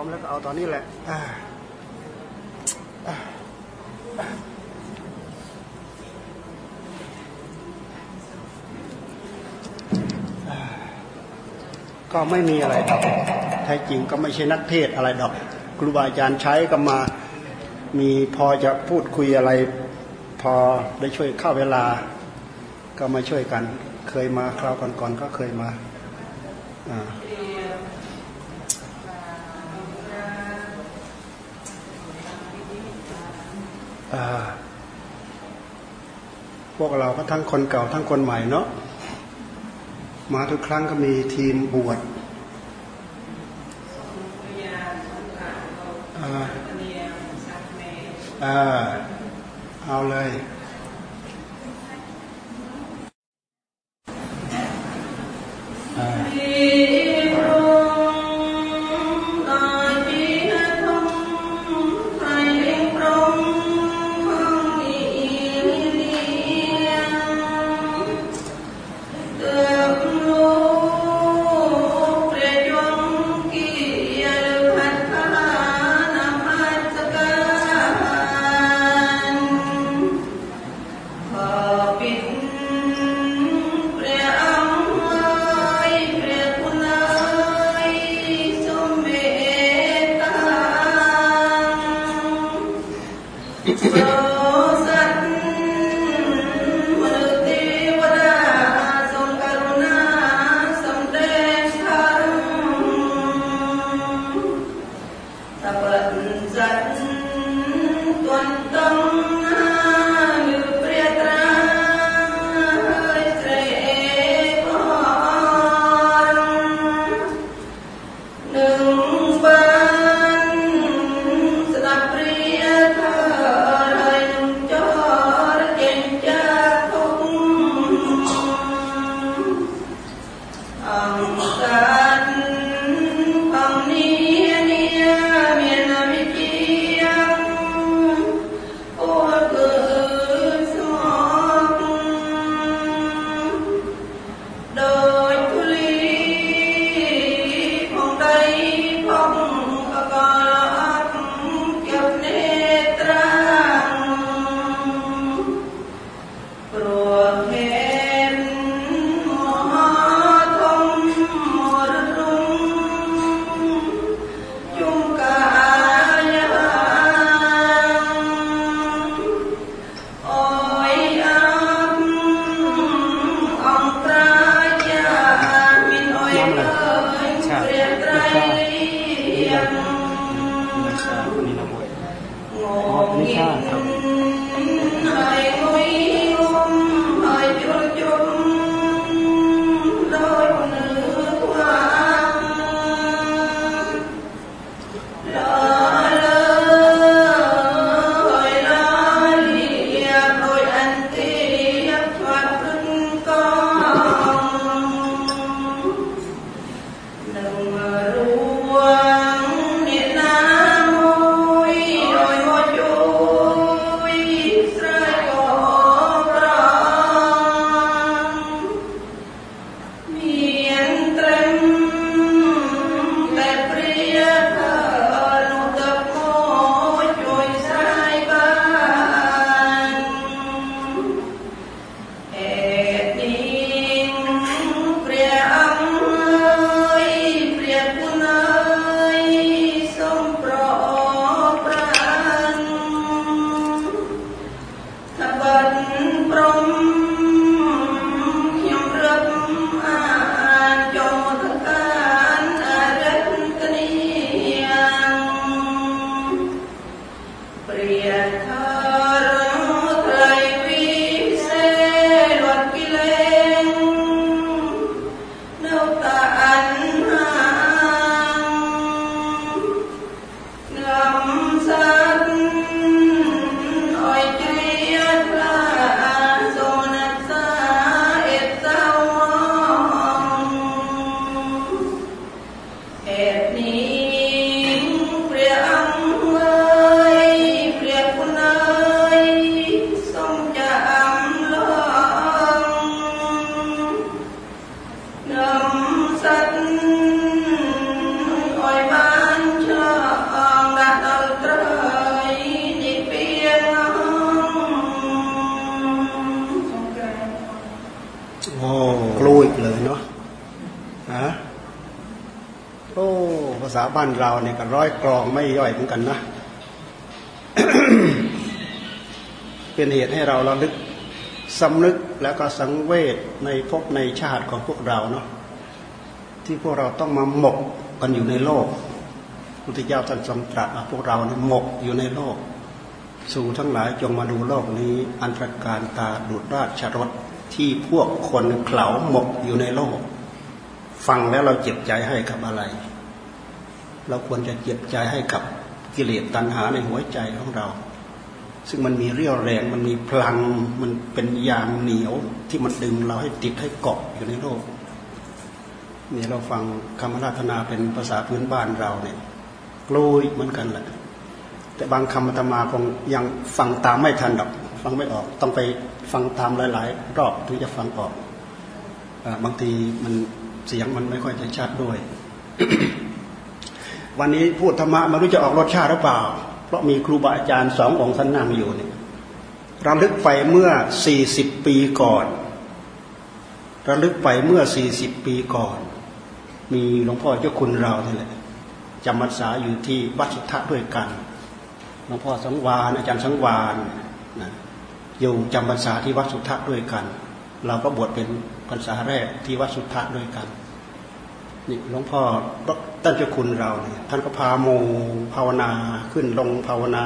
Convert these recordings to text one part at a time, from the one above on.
ร้อมแล้วก็เอาตอนนี้แหละก็ไม่มีอะไรดอกแท้จริงก็ไม่ใช่นักเทศอะไรดอก ครูบาอาจารย์ใช้ก็มา มีพอจะพูดคุยอะไร พอได้ช่วยเข้าเวลา ก็มาช่วยกัน เคยมาคราวก่อนๆก็เคยมา อ่า พวกเราก็ทั้งคนเก่าทั้งคนใหม่เนาะมาทุกครั้งก็มีทีมบวชอ่าเอาเลย บ้านเราเนี่ยก็ร้อยกรองไม่ย่อยเหมือนกันนะ เป็นเหตุให้เราเราลึกสำนึกแล้วก็สังเวชในภพในชาติของพวกเราเนาะที่พวกเราต้องมาหมกกันอยู่ในโลกพุทธเจ้าท่านทรงตรัสพวกเราเนี่ยหมกอยู่ในโลก สู่ทั้งหลายจงมาดูโลกนี้ อันตรการตาดุดราชรถที่พวกคนเขาหมกอยู่ในโลก ฟังแล้วเราเจ็บใจให้กับอะไร เราควรจะเจ็บใจให้กับกิเลสตัณหาในหัวใจของเรา ซึ่งมันมีเรี่ยวแรงมันมีพลังมันเป็นยางเหนียวที่มันดึงเราให้ติดให้เกาะอยู่ในโลกนี่เราฟังคำราธนาเป็นภาษาพื้นบ้านเราเนี่ยกลุยเหมือนกันแหละแต่บางคำธรรมาคงยังฟังตามไม่ทันดอกฟังไม่ออก ต้องไปฟังตามหลาย ๆ รอบถึงจะฟังออกบางทีมันเสียงมันไม่ค่อยจะชัดด้วย วันนี้พูดธรรมะไม่รู้จะออกรสชาติหรือเปล่า เพราะมีครูบาอาจารย์สององค์ท่านนั่งอยู่เนี่ยระลึกไปเมื่อสี่สิบปีก่อนระลึกไปเมื่อสี่สิบปีก่อน มีหลวงพ่อเจ้าคุณเราเนี่แหละจำพรรษาอยู่ที่วัดสุทธะด้วยกันหลวงพ่อสังวานอาจารย์สังวานนะอยู่จำพรรษาที่วัดสุทธะด้วยกัน เราก็บวชเป็นพรรษาแรกที่วัดสุทธะด้วยกันนี่หลวงพ่อ ท่านเจ้าคุณเราเนี่ยท่านก็พาโมภาวนาขึ้นลงภาวนา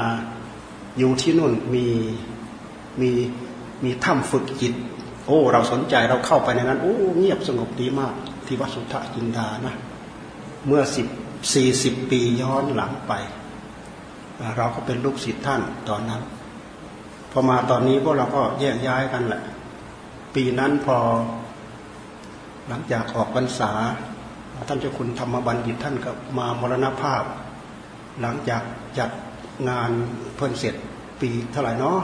อยู่ที่นู่นมีมีมีถ้ำฝึกจิต โอ้ เราสนใจเราเข้าไปในนั้น โอ้เงียบสงบดีมาก ที่วัดสุทธจินดานะ เมื่อสิบสี่สิบปีย้อนหลังไป เราก็เป็นลูกศิษย์ท่านตอนนั้น พอมาตอนนี้พวกเราก็แยกย้ายกันแหละ ปีนั้นพอ หลังจากออกพรรษา ท่านเจ้าคุณธรรมบัณฑิตท่านก็มามรณภาพ หลังจากจัดงานเพิ่นเสร็จปีเท่าไหร่เนาะ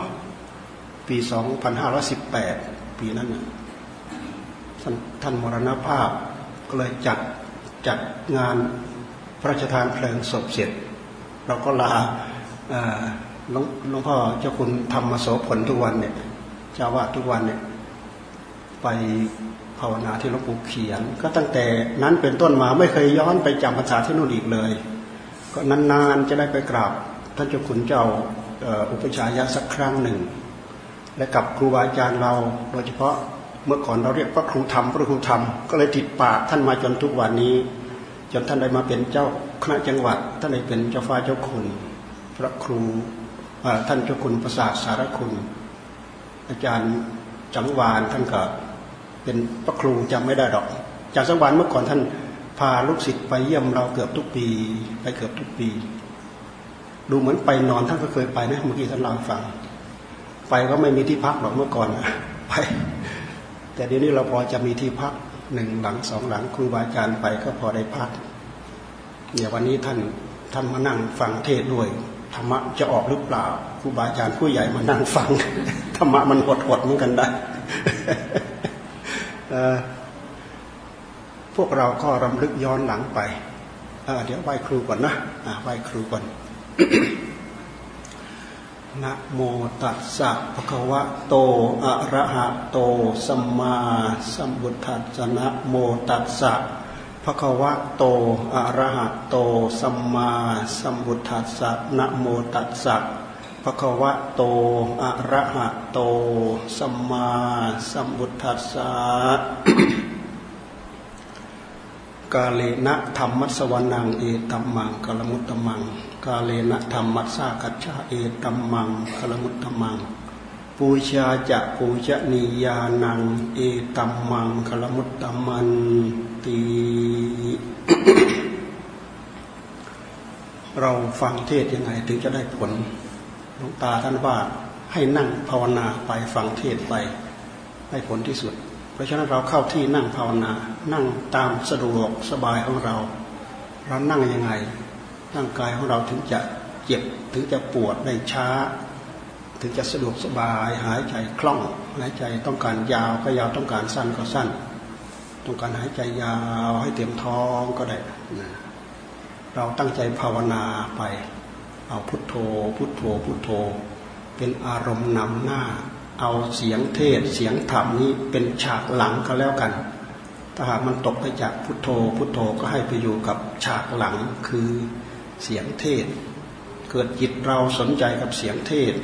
ปีสองพันห้าร้อยสิบแปดปีนั้นท่านท่านมรณภาพก็เลยจัดจัดงานพระราชทานเพลิงศพเสร็จ เราก็ลาหลวงพ่อเจ้าคุณธรรมโสผลทุกวันเนี่ยเจ้าวาดทุกวันเนี่ยไป ภาวนาที่หลวงปู่เขียน ก็ตั้งแต่นั้นเป็นต้นมาไม่เคยย้อนไปจำภาษาที่นู่นอีกเลย ก็นานๆจะได้ไปกราบท่านเจ้าคุณเจ้าอุปชายะสักครั้งหนึ่ง และกับครูบาอาจารย์เราโดยเฉพาะเมื่อก่อนเราเรียกพระครูธรรมพระครูธรรมก็เลยติดปากท่านมาจนทุกวันนี้ จนท่านได้มาเป็นเจ้าคณะจังหวัด ท่านได้เป็นเจ้าฟ้าเจ้าคุณ พระครูท่านเจ้าคุณประสาทสารคุณ อาจารย์จังหวานท่านก็ เป็นพระครูจำไม่ได้ดอก จารย์สังวานเมื่อก่อนท่านพาลูกศิษย์ไปเยี่ยมเราเกือบทุกปี ไปเกือบทุกปี ดูเหมือนไปนอนท่านก็เคยไปนะเมื่อกี้ท่านเล่าฟัง ไปก็ไม่มีที่พักหรอกเมื่อก่อนไป แต่เดี๋ยวนี้เราพอจะมีที่พักหนึ่งหลังสองหลังครูบาอาจารย์ไปก็พอได้พักเนี่ยวันนี้ท่านท่านมานั่งฟังเทศด้วยธรรมะจะออกหรือเปล่าครูบาอาจารย์ผู้ใหญ่มานั่งฟังธรรมะมันหดหดเหมือนกันได้ พวกเราก็รำลึกย้อนหลังไป เดี๋ยวไหว้ครูก่อนนะไหว้ครูก่อนนะโมตัสสะภะคะวะโตอะระหะโตสัมมาสัมพุทธัสสะนะโมตัสสะภะคะวะโตอะระหะโตสัมมาสัมพุทธัสสะนะโมตัสสะ ภะควะโต อะระหะโต สัมมาสัมพุทธัสสะ กาเลนะธรรมัสวนังเอตัมมังกลมุตตมัง กาเลนะธรรมัสสากัจฉาเอตัมมังกลมุตตมัง ปูชาจะปูชนียานัง เอตัมมังกลมุตตมันตีเราฟังเทศยังไงถึงจะได้ผล หลวงตาท่านว่าให้นั่งภาวนาไปฟังเทศไปให้ผลที่สุด เพราะฉะนั้นเราเข้าที่นั่งภาวนา นั่งตามสะดวกสบายของเรา เรานั่งยังไงร่างกายของเราถึงจะเจ็บถึงจะปวดได้ช้า ถึงจะสะดวกสบายหายใจคล่องหายใจต้องการยาวก็ยาวต้องการสั้นก็สั้น ต้องการหายใจยาวให้เต็มท้องก็ได้ เราตั้งใจภาวนาไป เอาพุทโธ พุทโธ พุทโธ เป็นอารมณ์นำหน้า เอาเสียงเทศเสียงธรรมนี้เป็นฉากหลังก็แล้วกัน ถ้าหากมันตกไปจากพุทโธ พุทโธก็ให้ไปอยู่กับฉากหลังคือเสียงเทศ เกิดจิตเราสนใจกับเสียงเทศ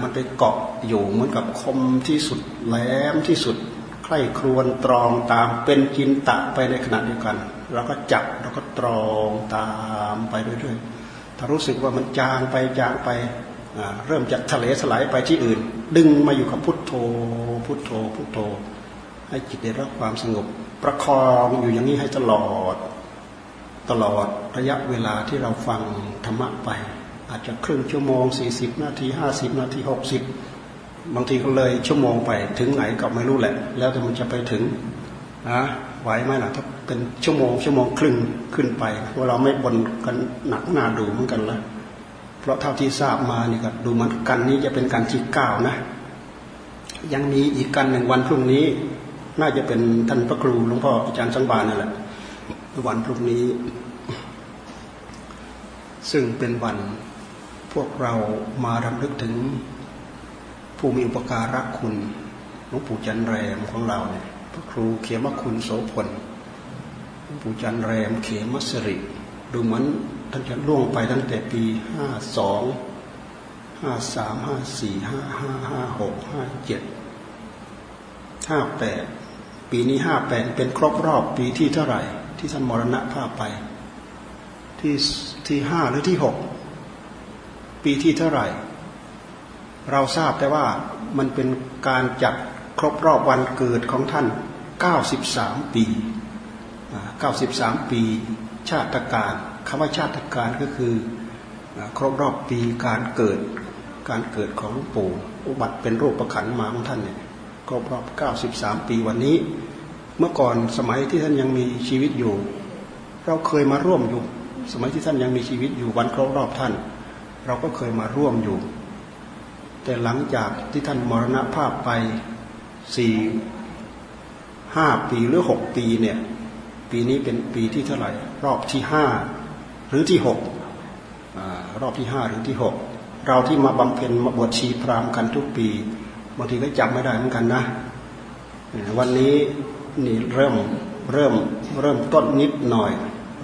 มันไปเกาะอยู่เหมือนกับคมที่สุดแหลมที่สุดใคร่ครวญตรองตามเป็นจินตะไปในขณะเดียวกัน เราก็จับเราก็ตรองตามไปเรื่อยๆ ถ้ารู้สึกว่ามันจางไปจางไปเริ่มจากทะเลสลายไปที่อื่น ดึงมาอยู่กับพุทโธ พุทโธ พุทโธ ให้จิตได้รับความสงบ ประคองอยู่อย่างนี้ให้ตลอด ตลอดระยะเวลาที่เราฟังธรรมะไป อาจจะครึ่งชั่วโมง 40 นาที 50 นาที 60 บางทีก็เลยชั่วโมงไปถึงไหนก็ไม่รู้แหละ แล้วแต่มันจะไปถึงนะ ไหวไหมล่ะถ้าเป็นชั่วโมงชั่วโมงครึ่งขึ้นไปว่าเราไม่บนกันหนักหนาดูเหมือนกันล้วเพราะเท่าที่ทราบมานี่ครับดูมันกันนี้จะเป็นการที่เก้านะ ยังมีอีกกันหนึ่งวันพรุ่งนี้ น่าจะเป็นท่านพระครูหลวงพ่ออาจารย์สังบาลนั่นแหละวันพรุ่งนี้ ซึ่งเป็นวันพวกเรามารำลึกถึงผู้มีอุปการะคุณหลวงปู่จันแรมของเราเนี่ย พระครูเขมคุณโสพลหลวงปู่จันแรมเขมสริ ดูเหมือนท่านจะล่วงไปตั้งแต่ปีห้าสองห้าสามห้าสี่ห้าห้าห้าหกห้าเจ็ดห้าแปดปีนี้ห้าแปดเป็นครบรอบปีที่เท่าไหร่ ที่ท่านมรณะภาพไป ที่ที่ห้าหรือที่หกปีที่เท่าไหร่ เราทราบแต่ว่ามันเป็นการจัด ครบรอบวันเกิดของท่าน 93 ปี 93 ปี ชาติการคำว่าชาติการก็คือครบรอบปีการเกิดการเกิดของหลวงปู่อุบัติเป็นโรคประขันมาของท่านเนี่ยครบรอบ 93 ปีวันนี้ เมื่อก่อนสมัยที่ท่านยังมีชีวิตอยู่ เราเคยมาร่วมอยู่ สมัยที่ท่านยังมีชีวิตอยู่วันครบรอบท่าน เราก็เคยมาร่วมอยู่ แต่หลังจากที่ท่านมรณภาพไป สี่ห้าปีหรือหกปีเนี่ย ปีนี้เป็นปีที่เท่าไหร่ รอบที่ห้าหรือที่หกรอบที่ห้าหรือที่หกเราที่มาบำเพ็ญมาบวชชีพรามกันทุกปีบางทีก็จำไม่ได้เหมือนกันนะ วันนี้นี่เริ่มเริ่มเริ่มต้นนิดหน่อย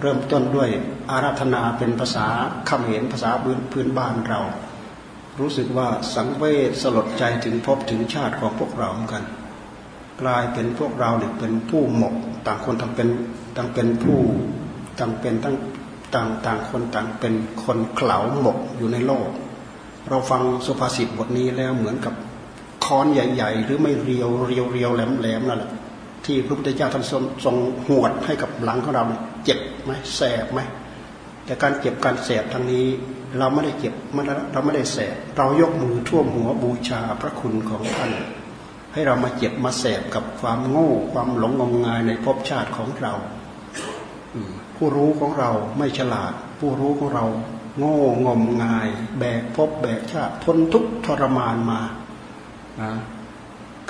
เริ่มต้นด้วยอาราธนาเป็นภาษาคำเห็นภาษาพื้นพื้นบ้านเรา รู้สึกว่าสังเวชสลดใจถึงพบถึงชาติของพวกเราเหมือนกัน กลายเป็นพวกเราเนี่ยเป็นผู้หมก ต่างคนต่างเป็นต่างเป็นผู้ต่างเป็นตั้งต่างต่างคนต่างเป็นคนเข่าหมกอยู่ในโลก เราฟังสุภาษิตบทนี้แล้วเหมือนกับค้อนใหญ่ ๆ หรือไม่เรียวเรียวเรียวแหลมแหลมนั่นแหละที่พระพุทธเจ้าท่านทรงหวดให้กับหลังของเราเจ็บไหมแสบไหมแต่การเจ็บการแสบทางนี้ เราไม่ได้เจ็บเราไม่ได้แสบเรายกมือท่วมหัวบูชาพระคุณของท่าน ให้เรามาเจ็บมาแสบกับความโง่ ความหลงงมงายในภพชาติของเราผู้รู้ของเราไม่ฉลาด ผู้รู้ของเรา โง่งมงาย แบกภพแบกชาติทนทุกทรมานมานะ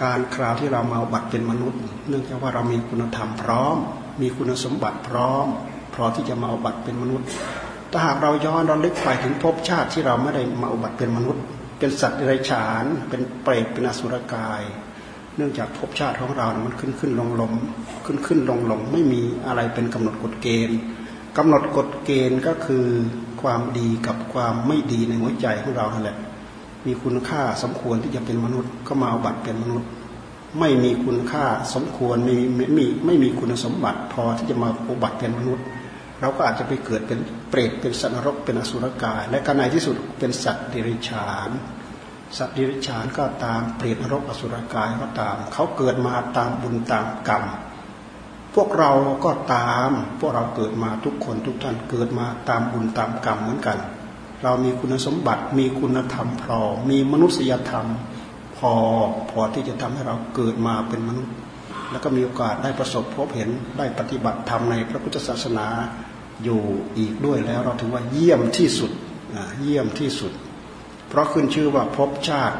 การคราวที่เรามาบัตรเป็นมนุษย์ เนื่องจากว่าเรามีคุณธรรมพร้อม มีคุณสมบัติพร้อมพร้อมที่จะมาบัตรเป็นมนุษย์ ถ้าหากเราย้อนเราลึกไปถึงภพชาติที่เราไม่ได้มาอุบัตรเป็นมนุษย์ เป็นสัตว์ไรฉาน เป็นเปรตเป็นอสุรกาย เนื่องจากภพชาติของเรามันขึ้นขึ้นลงลงขึ้นขึ้นลงลงไม่มีอะไรเป็นกำหนดกฎเกณฑ์กำหนดกฎเกณฑ์ก็คือความดีกับความไม่ดีในหัวใจของเรานั่นแหละ มีคุณค่าสมควรที่จะเป็นมนุษย์ ก็มาเอาบัตรเป็นมนุษย์ ไม่มีคุณค่าสมควรม่ไม่มีไม่มีคุณสมบัติพอที่จะมาอุบัติเป็นมนุษย์ เราก็อาจจะไปเกิดเป็นเปรตเป็นสัตว์นรกเป็นอสุรกาย และก็ในที่สุดเป็นสัตว์เดรัจฉานสัตว์ดิริชานก็ตามเปรตนรกอสุรกายก็ตาม เขาเกิดมาตามบุญตามกรรม พวกเราก็ตาม พวกเราเกิดมาทุกคนทุกท่านเกิดมาตามบุญตามกรรมเหมือนกัน เรามีคุณสมบัติมีคุณธรรมพอมีมนุษยธรรม พอพอที่จะทำให้เราเกิดมาเป็นมนุษย์ แล้วก็มีโอกาสได้ประสบพบเห็นได้ปฏิบัติธรรมในพระพุทธศาสนา อยู่อีกด้วยแล้ว เราถือว่าเยี่ยมที่สุดเยี่ยมที่สุด เพราะขึ้นชื่อว่าภพชาติ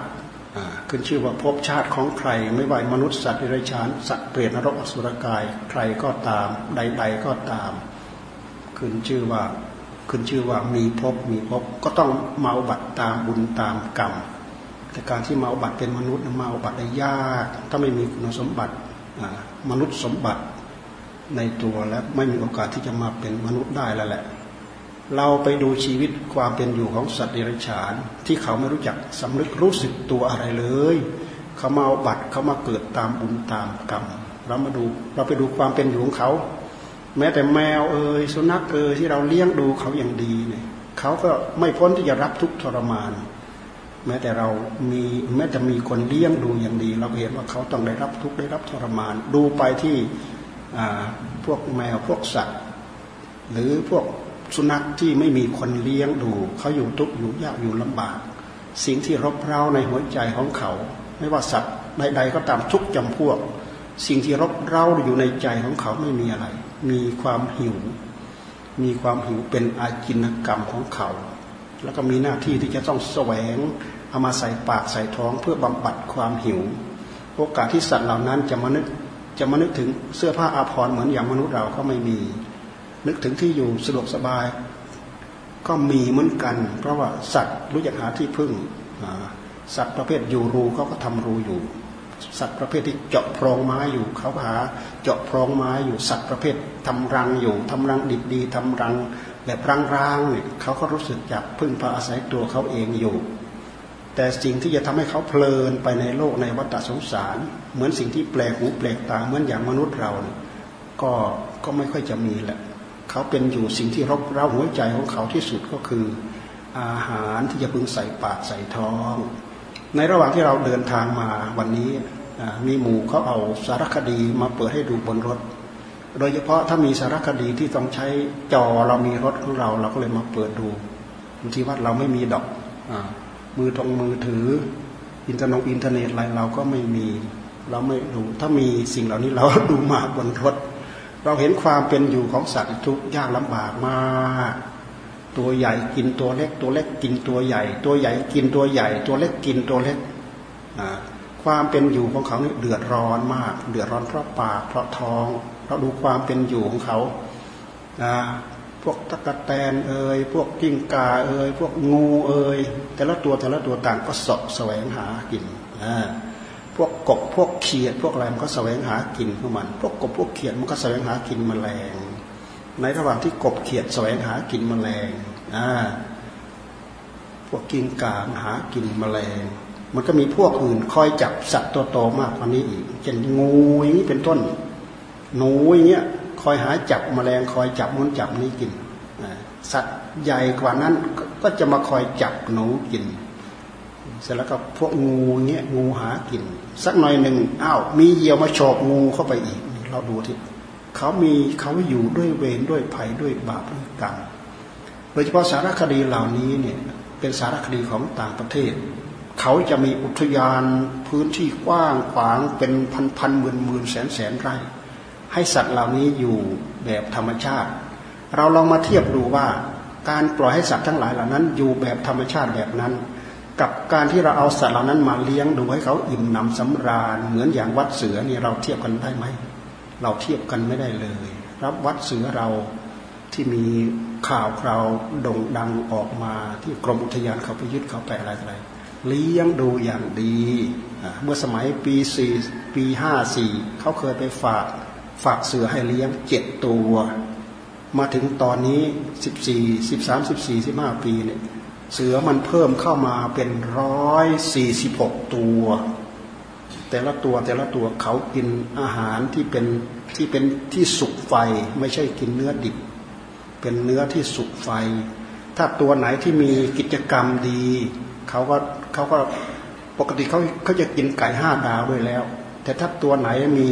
ขึ้นชื่อว่าภพชาติของใคร ไม่ว่ามนุษย์สัตว์ดิรกชันสัตว์เปรตนรกอสุรกาย ใครก็ตาม ใด ๆก็ตาม ขึ้นชื่อว่าขึ้นชื่อว่ามีภพมีภพก็ต้องเมาบัตตามบุญตามกรรม แต่การที่เมาบัตเป็นมนุษย์เมาบัตได้ยาก ถ้าไม่มีคุณสมบัติมนุษย์สมบัติ ในตัวและไม่มีโอกาสที่จะมาเป็นมนุษย์ได้แล้วแหละ เราไปดูชีวิตความเป็นอยู่ของสัตว์เดรัจฉาน ที่เขาไม่รู้จักสำนึกรู้สึกตัวอะไรเลย เขามาเอาบัตรเขามาเกิดตามบุญตามกรรมเรามาดูเราไปดูความเป็นอยู่ของเขา แม้แต่แมวเอ่ยสุนัขเอ่ยที่เราเลี้ยงดูเขาอย่างดีเนี่ยเขาก็ไม่พ้นที่จะรับทุกทรมาน แม้แต่เรามีแม้จะมีคนเลี้ยงดูอย่างดี เราเห็นว่าเขาต้องได้รับทุกได้รับทรมาน ดูไปที่ พวกแมวพวกสัตว์ หรือพวกสุนัขที่ไม่มีคนเลี้ยงดู เขาอยู่ทุกข์อยู่ยากอยู่ลำบาก สิ่งที่รบเร้าในหัวใจของเขา ไม่ว่าสัตว์ใดๆก็ตามทุกจำพวก สิ่งที่รบเร้าอยู่ในใจของเขาไม่มีอะไร มีความหิว มีความหิวเป็นอาจินกรรมของเขา แล้วก็มีหน้าที่ที่จะต้องแสวงเอามาใส่ปากใส่ท้องเพื่อบำบัดความหิว โอกาสที่สัตว์เหล่านั้นจะมานึก จะมานึกถึงเสื้อผ้าอาภรณ์เหมือนอย่างมนุษย์เราก็ไม่มี นึกถึงที่อยู่สะดวกสบาย ก็มีเหมือนกัน เพราะว่าสัตว์รู้จักหาที่พึ่งสัตว์ประเภทอยู่รูเขาก็ทำรูอยู่ สัตว์ประเภทที่เจาะโพรงไม้อยู่ เขาหาเจาะโพรงไม้อยู่สัตว์ประเภททำรังอยู่ทำรังดิบดีทำรังแบบร้างๆเนี่ยเขาก็รู้สึกจับพึ่งพาอาศัยตัวเขาเองอยู่ แต่สิ่งที่จะทำให้เขาเพลินไปในโลกในวัฏสงสาร เหมือนสิ่งที่แปลกหูแปลกตาเหมือนอย่างมนุษย์เราเนี่ยก็ก็ไม่ค่อยจะมีแหละเขาเป็นอยู่สิ่งที่รบเร้าหัวใจของเขาที่สุดก็คือ อาหารที่จะพึงใส่ปากใส่ท้อง ในระหว่างที่เราเดินทางมาวันนี้มีหมู่เขาเอาสารคดีมาเปิดให้ดูบนรถ โดยเฉพาะถ้ามีสารคดีที่ต้องใช้จอเรามีรถของเรา เราก็เลยมาเปิดดูบางทีว่าเราไม่มีดอก มือตรงมือถือ อินเทอร์เน็ตอินเทอร์เน็ตอะไรเราก็ไม่มี เราไม่ดูถ้ามีสิ่งเหล่านี้เราดูมาบนรถ เราเห็นความเป็นอยู่ของสัตว์ทุกยากลำบากมากตัวใหญ่กินตัวเล็ก ตัวเล็กกินตัวใหญ่ ตัวใหญ่กินตัวใหญ่ ตัวเล็กกินตัวเล็กความเป็นอยู่ของเขานี่เดือดร้อนมาก เดือดร้อนเพราะปากเพราะท้อง เราดูความเป็นอยู่ของเขา วกตะกะแตนเอ่ยพวกกิ้งกาเอ่ยพวกงูเอ่ยแต่ละตัวแต่ละตัวต่างก็สะแสวงหากินพวกกบพวกเขียด พวกอะไรมันก็แสวงหากินของมัน พวกกบพวกเขียดมันก็แสวงหากินแมลง ในระหว่างที่กบเขียดแสวงหากินแมลงพวกกิ้งกาหากินแมลง มันก็มีพวกอื่นคอยจับสัตว์ตัวโตมากกว่านี้อีกเช่นงูอย่างนี้เป็นต้นหนูอย่างเงี้ย อยหาจับมแมลงคอยจับมุนจับนี้กินสัตว์ใหญ่กว่านั้นก็จะมาคอยจับหนูกิน เสร็จแล้วก็พวกงูเงี้ยงูหากิน สักหน่อยหนึ่งอ้าวมีเหยี่ยวมาโฉบงูเข้าไปอีก เราดูที่เขามีเขาอยู่ด้วยเวรด้วยภัยด้วยบาปด้วยกรรมโดยเฉพาะสารคดีเหล่านี้เนี่ยเป็นสารคดีของต่างประเทศ เขาจะมีอุทยานพื้นที่กว้างขวางเป็นพันพันหมื่นหมื่นแสนแสนไร่ ให้สัตว์เหล่านี้อยู่แบบธรรมชาติ เราลองมาเทียบดูว่าการปล่อยให้สัตว์ทั้งหลายเหล่านั้น อยู่แบบธรรมชาติแบบนั้น กับการที่เราเอาสัตว์เหล่านั้นมาเลี้ยงดูให้เขาอิ่มหนำสำราญ เหมือนอย่างวัดเสือนี่เราเทียบกันได้ไหมเราเทียบกันไม่ได้เลย รับวัดเสือเราที่มีข่าวคราวโด่งดังออกมาที่กรมอุทยานเขาไปยึดเขาไปอะไรอะไรเลี้ยงดูอย่างดี เมื่อสมัยปีสี่ปีห้าสี่เขาเคยไปฝาก ฝากเสือให้เลี้ยงเจ็ดตัว มาถึงตอนนี้สิบสี่สิบสามสิบสี่สิบห้าปีเนี่ยเสือมันเพิ่มเข้ามาเป็นร้อยสี่สิบหกตัว แต่ละตัวแต่ละตัวเขากินอาหารที่เป็นที่เป็นที่สุกไฟไม่ใช่กินเนื้อดิบ เป็นเนื้อที่สุกไฟ ถ้าตัวไหนที่มีกิจกรรมดีเขาก็เขาก็ปกติเขาเขาจะกินไก่ห้าดาวด้วยแล้ว แต่ถ้าตัวไหนมี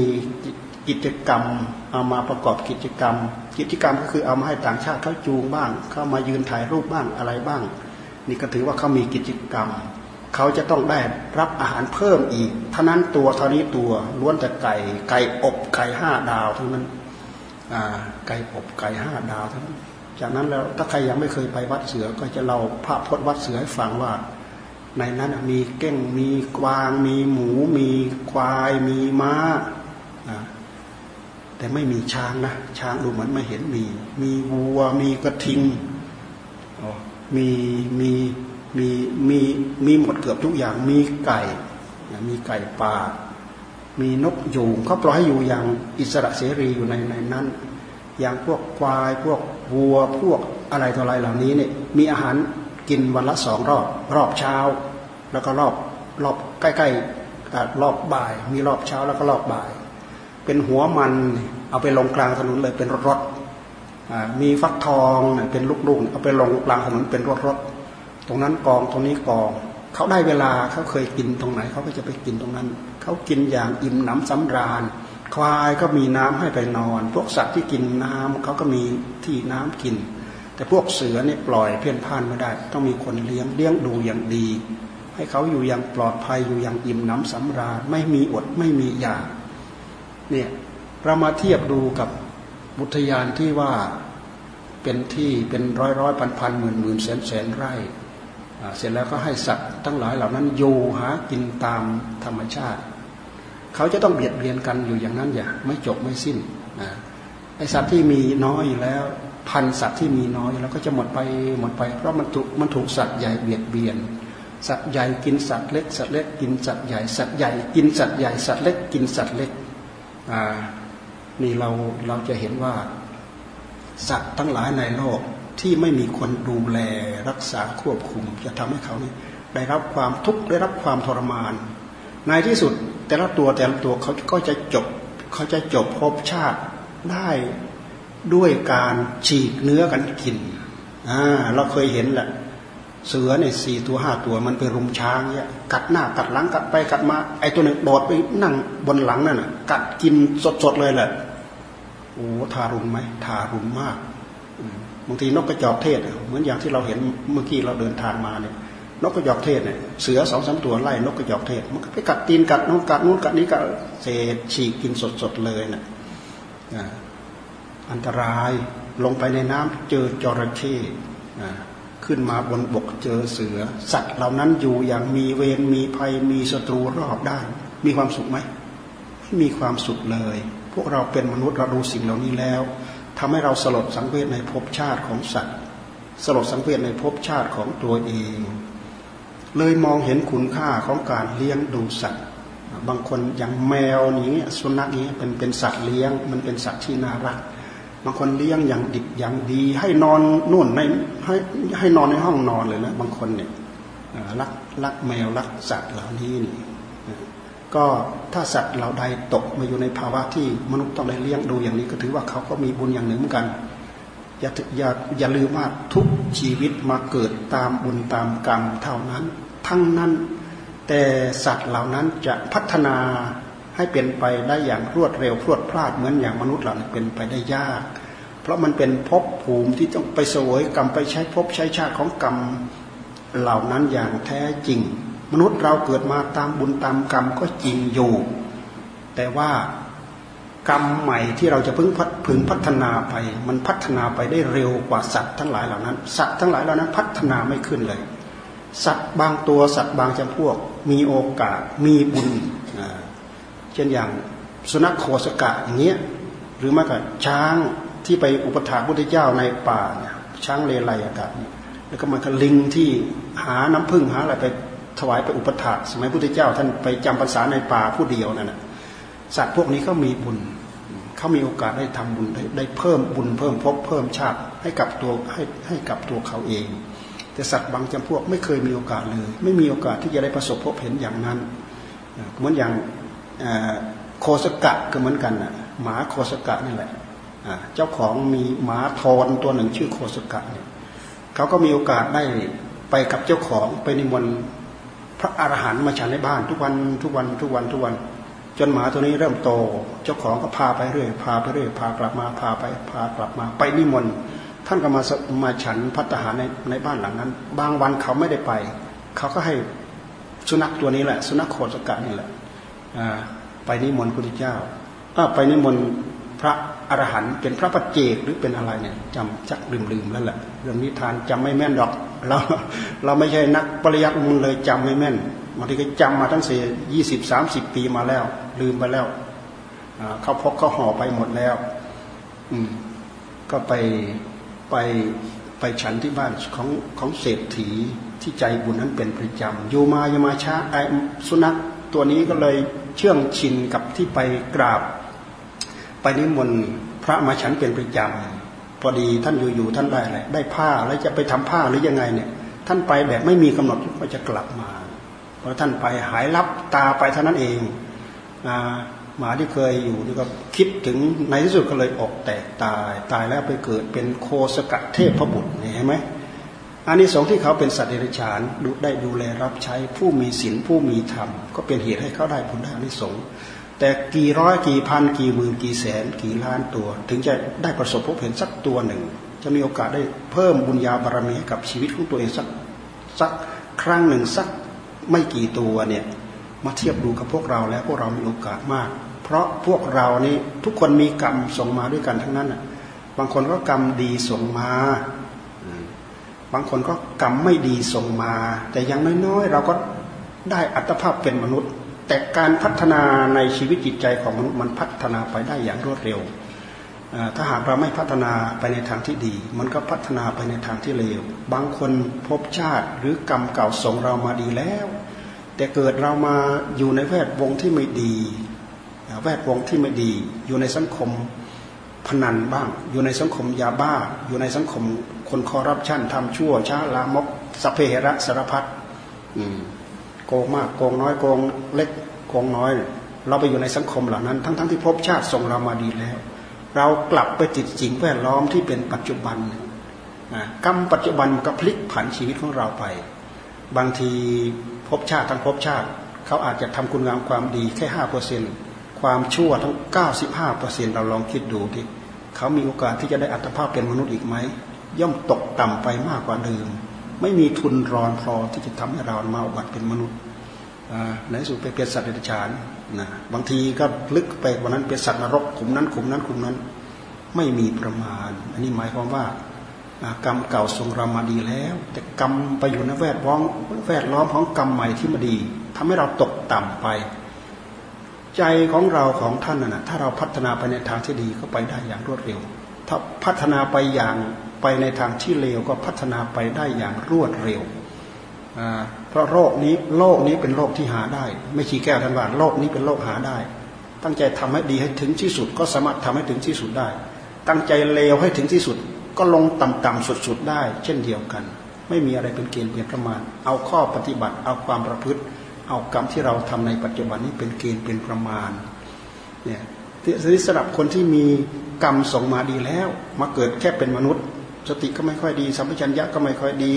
กิจกรรม เอามาประกอบกิจกรรม กิจกรรมก็คือเอามาให้ต่างชาติเขาจูงบ้าง เข้ามายืนถ่ายรูปบ้างอะไรบ้าง นี่ก็ถือว่าเขามีกิจกรรม เขาจะต้องได้รับอาหารเพิ่มอีกท่านั้นตัวเท่านี้ตัวล้วนแต่ไก่ไก่อบไก่ห้าดาวทั้งนั้นไก่อบไก่ห้าดาวทั้งนั้นจากนั้นแล้วถ้าใครยังไม่เคยไปวัดเสือก็จะเล่าพระพจน์วัดเสือให้ฟังว่า ในนั้นมีเก้งมีกวาง มีหมู มีควาย มีม้า แต่ไม่มีช้างนะ ช้างดูเหมือนไม่เห็นมี มีวัวมีกระทิงมีมีมีมีมีหมดเกือบทุกอย่างมีไก่มีไก่ป่า มีนกอยู่เขาปล่อยให้อยู่อย่างอิสระเสรีอยู่ในในนั้น อย่างพวกควายพวกวัวพวกอะไรต่ออะไรเหล่านี้เนี่ยมีอาหารกินวันละสองรอบ รอบเช้า แล้วก็รอบรอบใกล้ๆรอบบ่าย มีรอบเช้าแล้วก็รอบบ่าย เป็นหัวมันเอาไปลงกลางถนนเลยเป็นรถรถมีฟักทองเป็นลูกๆเอาไปลงกลางถนนเป็นรถรถตรงนั้นกองตรงนี้กอง เขาได้เวลาเขาเคยกินตรงไหน เขาก็จะไปกินตรงนั้น เขากินอย่างอิ่มหนำสำราญ ควายก็มีน้ำให้ไปนอน พวกสัตว์ที่กินน้ำเขาก็มีที่น้ำกิน แต่พวกเสือเนี่ยปล่อยเพี้ยนพ่านไม่ได้ ต้องมีคนเลี้ยงเลี้ยงดูอย่างดี ให้เขาอยู่อย่างปลอดภัยอยู่อย่างอิ่มหนำสำราญ ไม่มีอดไม่มีอยาก เนี่ยเรามาเทียบดูกับบุทยานที่ว่าเป็นที่เป็นร้อยร้อยพันพันหมื่นหมื่นแสนแสนไร่เสร็จแล้วก็ให้สัตว์ทั้งหลายเหล่านั้นอยู่หากินตามธรรมชาติ เขาจะต้องเบียดเบียนกันอยู่อย่างนั้นอย่าไม่จบไม่สิ้นนะไอสัตว์ที่มีน้อยแล้วพันสัตว์ที่มีน้อยแล้วก็จะหมดไปหมดไป เพราะมันถูกมันถูกสัตว์ใหญ่เบียดเบียน สัตว์ใหญ่กินสัตว์เล็ก สัตว์เล็กกินสัตว์ใหญ่สัตว์ใหญ่กินสัตว์ใหญ่สัตว์เล็กกินสัตว์เล็ก นี่เราเราจะเห็นว่า สัตว์ทั้งหลายในโลกที่ไม่มีคนดูแลรักษาควบคุม จะทำให้เขาได้รับความทุกข์ได้รับความทรมาน ในที่สุดแต่ละตัวแต่ละตัวเขาก็จะจบเขาจะจบภพชาติได้ด้วยการฉีกเนื้อกันกินอ่าเราเคยเห็นแหละ เสือเนี่ยสี่ตัวห้าตัวมันไปรุมช้างเนี่ยกัดหน้ากัดหลังกัดไปกัดมาไอ้ตัวหนึ่งโดดไปนั่งบนหลังนั่นน่ะกัดกินสดๆเลยแหละโอ้ทารุณไหมทารุณมากบางทีนกกระจอกเทศเหมือนอย่างที่เราเห็นเมื่อกี้เราเดินทางมาเนี่ยนกกระจอกเทศเนี่ยเสือสองสาตัวไล่นกกระจอกเทศมันก็ไปกัดตีนกัดนู้นกัดนู้นกัดนี้กัดเศษฉีกกินสดๆเลยนะอันตรายลงไปในน้ำเจอจระเข้ ขึ้นมาบนบกเจอเสือ สัตว์เหล่านั้นอยู่อย่างมีเวรมีภัยมีศัตรูรอบด้านมีความสุขไหมไม่มีความสุขเลย พวกเราเป็นมนุษย์เราดูสิ่งเหล่านี้แล้วทำให้เราสลดสังเวชในภพชาติของสัตว์ สลดสังเวชในภพชาติของตัวเอง เลยมองเห็นคุณค่าของการเลี้ยงดูสัตว์ บางคนอย่างแมวนี้สุนัขนี้เป็นเป็นสัตว์เลี้ยง มันเป็นสัตว์ที่น่ารัก บางคนเลี้ยงอย่างดิบอย่างดี ให้นอนนู่นในให้ให้นอนในห้องนอนเลยนะบางคนเนี่ยรักรักแมวรักสัตว์เหล่านี้นี่ก็ถ้าสัตว์เราใดตกมาอยู่ในภาวะที่มนุษย์ต้องได้เลี้ยงดูอย่างนี้ ก็ถือว่าเขาก็มีบุญอย่างหนึ่งเหมือนกันอย่าอย่าอย่าลืมว่าทุกชีวิตมาเกิดตามบุญตามกรรมเท่านั้น ทั้งนั้นแต่สัตว์เหล่านั้นจะพัฒนา ให้เป็นไปได้อย่างรวดเร็วพรวดพลาดเหมือนอย่างมนุษย์เราเป็นไปได้ยาก เพราะมันเป็นภพภูมิที่ต้องไปสวยกรรมไปใช้ภพใช้ชาติของกรรมเหล่านั้นอย่างแท้จริง มนุษย์เราเกิดมาตามบุญตามกรรมก็จริงอยู่ แต่ว่ากรรมใหม่ที่เราจะพึงพัพึงพัฒนาไป มันพัฒนาไปได้เร็วกว่าสัตว์ทั้งหลายเหล่านั้น สัตว์ทั้งหลายเหล่านั้นพัฒนาไม่ขึ้นเลย สัตว์บางตัวสัตว์บางจำพวก มีโอกาสมีบุญ เช่นอย่างสุนัขโคสกะอย่างเงี้ยหรือแม้กระช้างที่ไปอุปถาพุทธเจ้าในป่าเนี่ยช้างเลไลอากาศแล้วก็มันก็ลิงที่หาน้ำพึ่งหาอะไรไปถวายไปอุปถาสมัยพุทธเจ้าท่านไปจำพรรษาในป่าผู้เดียวนั่นแหะสัตว์พวกนี้เขามีบุญเขามีโอกาสได้ทำบุญได้ได้เพิ่มบุญเพิ่มภพเพิ่มชาติให้กับตัวให้ให้กับตัวเขาเอง แต่สัตว์บางจำพวกไม่เคยมีโอกาสเลย ไม่มีโอกาสที่จะได้ประสบพบเห็นอย่างนั้นเหมือนอย่าง โคสกะก็เหมือนกันนะหมาโคสกะนี่แหละเจ้าของมีหมาทอนตัวหนึ่งชื่อโคสกะเนี่ยเขาก็มีโอกาสได้ไปกับเจ้าของไปนิมนต์พระอรหันต์มาฉันในบ้านทุกวันทุกวันทุกวันทุกวัน จนหมาตัวนี้เริ่มโต เจ้าของก็พาไปเรื่อยพาไปเรื่อยพากลับมาพาไปพากลับมาไปนิมนต์ท่านก็มามาฉันพัฒหารในในบ้านหลังนั้น บางวันเขาไม่ได้ไป เขาก็ให้สุนัขตัวนี้แหละ สุนัขโคสกะนี่แหละ ไปนิมนต์พระพุทธเจ้าไปนิมนต์พระอรหันต์เป็นพระปัจเจกหรือเป็นอะไรเนี่ยจำจักลืมๆแล้วแหละเรื่องนิทานจำไม่แม่นดอกเราเราไม่ใช่นักปริยัติมันเลยจำไม่แม่นบางทีก็จำมาทั้งสี่ยี่สิบสามสิบปีมาแล้ว ลืมไปแล้วเขาพกเขาห่อไปหมดแล้ว อืมก็ไปไปไปฉันที่บ้านของของเศรษฐีที่ใจบุญนั้นเป็นประจำอยู่มาอย่มาช้าไอ้สุนัขตัวนี้ก็เลย เชื่องชินกับที่ไปกราบ ไปนิมนต์พระมาฉันเป็นประจำพอดีท่านอยู่ๆท่านได้อะไรได้ผ้าแล้วจะไปทำผ้าหรือยังไงเนี่ย ท่านไปแบบไม่มีกำหนดก็จะกลับมาพอท่านไปหายลับตาไปเท่านั้นเองหมาที่เคยอยู่นี่ก็คิดถึงในที่สุดก็เลยออกแตกตายตายแล้วไปเกิดเป็นโคสกะเทพพบุตรเห็นไหม อันนี้สองที่เขาเป็นสัตว์เดรัจฉานดูได้ดูแลรับใช้ผู้มีศีลผู้มีธรรม ก็เป็นเหตุให้เขาได้ผลได้อานิสงส์แต่กี่ร้อยกี่พันกี่หมื่นกี่แสน กี่ล้านตัว ถึงจะได้ประสบพบเห็นสักตัวหนึ่ง จะมีโอกาสได้เพิ่มบุญญาบารมีกับชีวิตของตัวเองสักสักครั้งหนึ่งสักไม่กี่ตัวเนี่ยมาเทียบดูกับพวกเราแล้วพวกเรามีโอกาสมาก เพราะพวกเรานี่ทุกคนมีกรรมส่งมาด้วยกันทั้งนั้นอะบางคนก็กรรมดีส่งมา บางคนก็กรรมไม่ดีส่งมา แต่ยังน้อยๆเราก็ได้อัตภาพเป็นมนุษย์ แต่การพัฒนาในชีวิตจิตใจของมนุษย์มันพัฒนาไปได้อย่างรวดเร็ว ถ้าหากเราไม่พัฒนาไปในทางที่ดี มันก็พัฒนาไปในทางที่เลว บางคนพบชาติหรือกรรมเก่าส่งเรามาดีแล้ว แต่เกิดเรามาอยู่ในแวดวงที่ไม่ดี แวดวงที่ไม่ดี อยู่ในสังคมพนันบ้าง อยู่ในสังคมยาบ้า อยู่ในสังคม คนคอร์รัปชันทำชั่ว ช้าลามกสเพเหระสารพัดโกงมากโกงน้อยโกงเล็กโกงน้อย เราไปอยู่ในสังคมเหล่านั้น ทั้งๆทที่พบชาติส่งเรามาดีแล้ว เรากลับไปติดสิ่งแวดล้อมที่เป็นปัจจุบันกรรมปัจจุบันก็พลิกผันชีวิตของเราไป บางทีพบชาติทั้งพบชาติ เขาอาจจะทำคุณงามความดีแค่ห้าเปอร์เซ็นความชั่วทั้งเก้าสิบห้าเปอร์เซ็นเราลองคิดดูดิเขามีโอกาสที่จะได้อัตภาพเป็นมนุษย์อีกไหม ย่อมตกต่ำไปมากกว่าเดิม ไม่มีทุนรอนพอที่จะทำให้เรามาอุบัติเป็นมนุษย์ในสุดไปเป็นสัตว์เดรัจฉานนะบางทีก็ลึกไปกวันนั้นเป็นสัตว์นรกขุมนั้นขุมนั้นขุมนั้น ไม่มีประมาณ อันนี้หมายความว่ากรรมเก่าทรงเรามาดีแล้ว แต่กรรมไปอยู่ในแวดล้อมแวดล้อมของกรรมใหม่ที่มาดีทำให้เราตกต่ำไป ใจของเราของท่านน่ะถ้าเราพัฒนาไปในทางที่ดีก็ไปได้อย่างรวดเร็ว ถ้าพัฒนาไปอย่างไปในทางที่เลวก็พัฒนาไปได้อย่างรวดเร็ว เพราะโรคนี้โลกนี้เป็นโรคที่หาได้ ไม่ชี้แก้วท่านว่าโลกนี้เป็นโรคหาได้ ตั้งใจทำให้ดีให้ถึงที่สุด ก็สามารถทำให้ถึงที่สุดได้ ตั้งใจเลวให้ถึงที่สุด ก็ลงต่ำๆสุดๆได้ เช่นเดียวกัน ไม่มีอะไรเป็นเกณฑ์เป็นประมาณ เอาข้อปฏิบัติ เอาความประพฤติ เอากรรมที่เราทำในปัจจุบันนี้เป็นเกณฑ์เป็นประมาณเนี่ยที่สำหรับคนที่มี กรรมส่งมาดีแล้ว มาเกิดแค่เป็นมนุษย์ สติก็ไม่ค่อยดี สัมปชัญญะก็ไม่ค่อยดี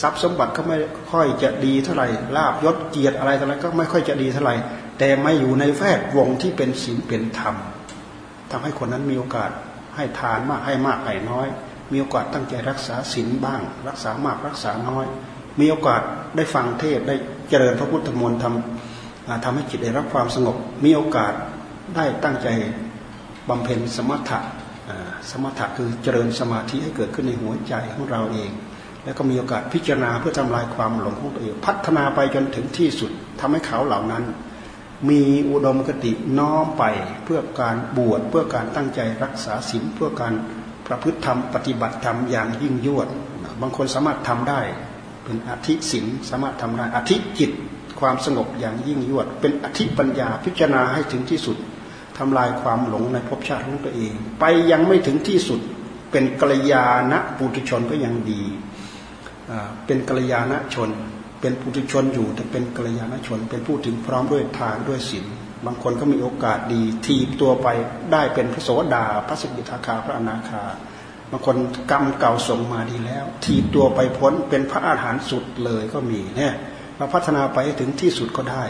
ทรัพย์สมบัติก็ไม่ค่อยจะดีเท่าไหร่ลาบยศเกียรติอะไรต่างๆก็ไม่ค่อยจะดีเท่าไหร่ แต่ไม่อยู่ในแวดวงที่เป็นศีลเป็นธรรมทำให้คนนั้นมีโอกาสให้ทานมากให้มากให้น้อย มีโอกาสตั้งใจรักษาศีลบ้าง รักษามากรักษาน้อย มีโอกาสได้ฟังเทศได้เจริญพระพุทธมนต์ทำทำให้จิตได้รับความสงบ มีโอกาสได้ตั้งใจ บำเพ็ญสมถะสมถะคือเจริญสมาธิให้เกิดขึ้นในหัวใจของเราเอง แล้วก็มีโอกาสพิจารณาเพื่อทำลายความหลงของตัวเอง พัฒนาไปจนถึงที่สุดทำให้เขาเหล่านั้น มีอุดมคติน้อมไปเพื่อการบวชเพื่อการตั้งใจรักษาศีลเพื่อการประพฤติธรรมปฏิบัติธรรมอย่างยิ่งยวด บางคนสามารถทำได้ เป็นอธิศีลสามารถทำได้อธิจิตความสงบอย่างยิ่งยวด เป็นอธิปัญญาพิจารณาให้ถึงที่สุด ทำลายความหลงในภพชาติของตัวเอง ไปยังไม่ถึงที่สุดเป็นกัลยาณปุถุชนก็ยังดีเป็นกัลยาณชน เป็นปุถุชนอยู่แต่เป็นกัลยาณชน เป็นผู้ถึงพร้อมด้วยทานด้วยศีลบางคนก็มีโอกาสดี ทีบตัวไปได้เป็นพระโสดาพระสกิทาคาพระอนาคาบางคนกรรมเก่าส่งมาดีแล้ว ทีบตัวไปพ้นเป็นพระอาหารสุดเลยก็มีเนี่ยเราพัฒนาไปถึงที่สุดก็ได้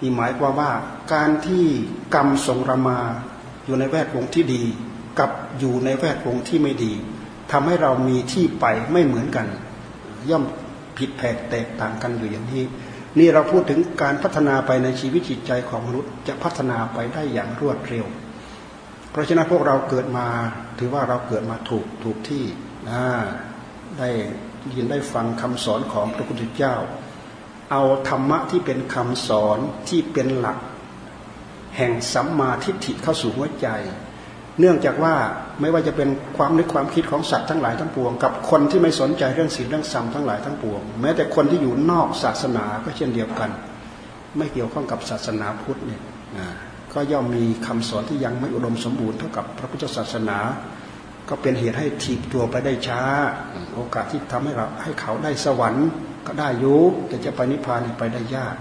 นี่หมายความว่าการที่กรรมส่งรามาอยู่ในแวดวงที่ดี กับอยู่ในแวดวงที่ไม่ดีทำให้เรามีที่ไปไม่เหมือนกัน ย่อมผิดแผกแตกต่างกันอยู่อย่างนี้ นี่เราพูดถึงการพัฒนาไปในชีวิตจิตใจของมนุษย์จะพัฒนาไปได้อย่างรวดเร็ว เพราะฉะนั้นพวกเราเกิดมาถือว่าเราเกิดมาถูกถูกที่ได้ยินได้ฟังคำสอนของพระพุทธเจ้า เอาธรรมะที่เป็นคำสอนที่เป็นหลัก แห่งสัมมาทิฏฐิเข้าสู่หัวใจ เนื่องจากว่าไม่ว่าจะเป็นความนึกความคิดของสัตว์ทั้งหลายทั้งปวง กับคนที่ไม่สนใจเรื่องศีลเรื่องสัมทั้งหลายทั้งปวง แม้แต่คนที่อยู่นอกศาสนาก็เช่นเดียวกัน ไม่เกี่ยวข้องกับศาสนาพุทธเนี่ยก็ย่อมมีคำสอนที่ยังไม่อุดมสมบูรณ์เท่ากับพระพุทธศาสนา ก็เป็นเหตุให้ถีบตัวไปได้ช้า โอกาสที่ทำให้เราให้เขาได้สวรรค์ ก็ได้ยุแต่จะไปนิพพานไปได้ยาก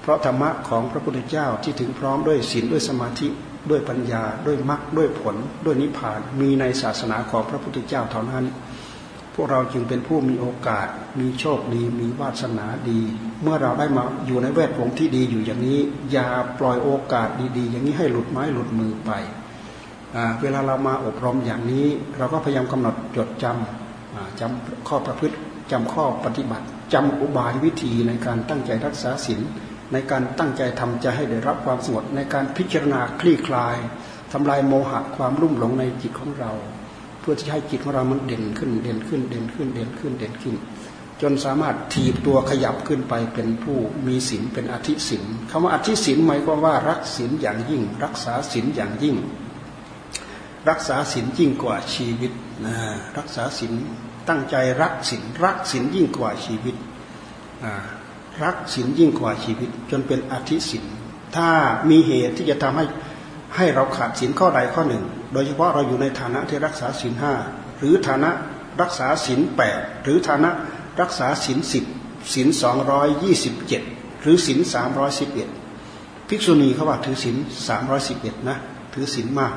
เพราะธรรมะของพระพุทธเจ้าที่ถึงพร้อมด้วยศีลด้วยสมาธิด้วยปัญญาด้วยมรรคด้วยผลด้วยนิพพานมีในศาสนาของพระพุทธเจ้าเท่านั้น พวกเราจึงเป็นผู้มีโอกาส มีโชคดี มีวาสนาดี เมื่อเราได้มาอยู่ในแวดวงที่ดีอยู่อย่างนี้ อย่าปล่อยโอกาสดีๆ อย่างนี้ให้หลุดไม้หลุดมือไป เวลาเรามาอบรมอย่างนี้ เราก็พยายามกำหนดจดจำจำข้อประพฤติจำข้อปฏิบัติ จำอุบายวิธีในการตั้งใจรักษาศีลในการตั้งใจทำใจให้ได้รับความสงบในการพิจารณาคลี่คลายทำลายโมหะความรุ่มหลงในจิตของเรา เพื่อที่ให้จิตของเรามันเด่นขึ้นเด่นขึ้นเด่นขึ้นเด่นขึ้นเด่นขึ้น จนสามารถถีบตัวขยับขึ้นไปเป็นผู้มีศีลเป็นอธิศีลคำว่าอธิศีลหมายความว่ารักศีลอย่างยิ่ง รักษาศีลอย่างยิ่ง รักษาศีลยิ่งกว่าชีวิตนะรักษาศีล ตั้งใจรักศีลรักศีลยิ่งกว่าชีวิตรักศีลยิ่งกว่าชีวิต จนเป็นอธิศีลถ้ามีเหตุที่จะทำให้ให้เราขาดศีลข้อใดข้อหนึ่ง โดยเฉพาะเราอยู่ในฐานะที่รักษาศีลห้าหรือฐานะรักษาศีลแปดหรือฐานะรักษาศีลสิบศีลสองร้อยยี่สิบเจ็ดหรือศีลสามร้อยสิบเอ็ดภิกษุณีเขาว่าถือศีลสามร้อยสิบเอ็ดนะถือศีลมาก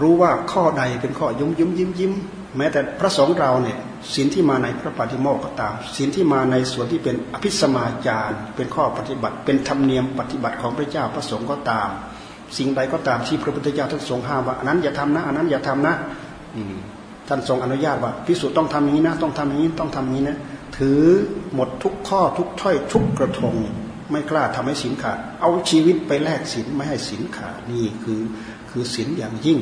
รู้ว่าข้อใดเป็นข้อยิ้มยิ้มยิ้มยิ้ม แม้แต่พระสงฆ์เราเนี่ยศีลที่มาในพระปฏิโมกก็ตามศีลที่มาในส่วนที่เป็นอภิสมาจารเป็นข้อปฏิบัติ เป็นธรรมเนียมปฏิบัติของพระเจ้าพระสงฆ์ก็ตาม สิ่งใดก็ตามที่พระพุทธเจ้าท่านทรงห้ามว่าอันนั้นอย่าทำนะอันนั้นอย่าทำนะท่านทรงอนุญาตว่าพิสุต้องทำอย่างนี้นะ ต้องทำอย่างนี้ต้องทำอย่างนี้นะถือหมดทุกข้อทุกถ้อยทุกกระทง ไม่กล้าทำให้ศีลขาด เอาชีวิตไปแลกศีลไม่ให้ศีลขาดนี่คือคือศีลอย่างยิ่ง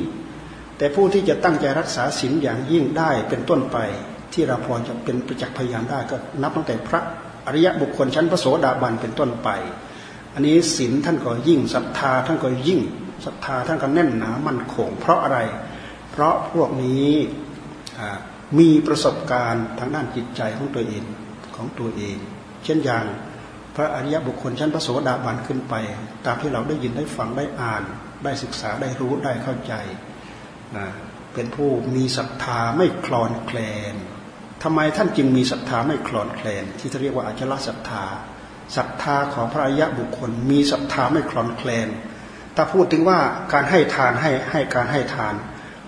แต่ผู้ที่จะตั้งใจรักษาศีลอย่างยิ่งได้เป็นต้นไปที่เราพอจะเป็นประจักษ์พยานได้ก็นับตั้งแต่พระอริยะบุคคลชั้นพระโสดาบันเป็นต้นไป อันนี้ศีลท่านก็ยิ่งศรัทธาท่านก็ยิ่งศรัทธาท่านก็แน่นหนามั่นคง เพราะอะไร เพราะพวกนี้มีประสบการณ์ทางด้านจิตใจของตัวเองของตัวเอง เช่นอย่างพระอริยบุคคลชั้นพระโสดาบันขึ้นไป ตามที่เราได้ยินได้ฟังได้อ่าน ได้ศึกษาได้รู้ได้เข้าใจ เป็นผู้มีศรัทธาไม่คลอนแคลนทำไมท่านจึงมีศรัทธาไม่คลอนแคลน ที่เรียกว่าอาจลศรัทธาศรัทธาของพระอริยะบุคคล มีศรัทธาไม่คลอนแคลน ถ้าพูดถึงว่าการให้ทานให้ให้การให้ทาน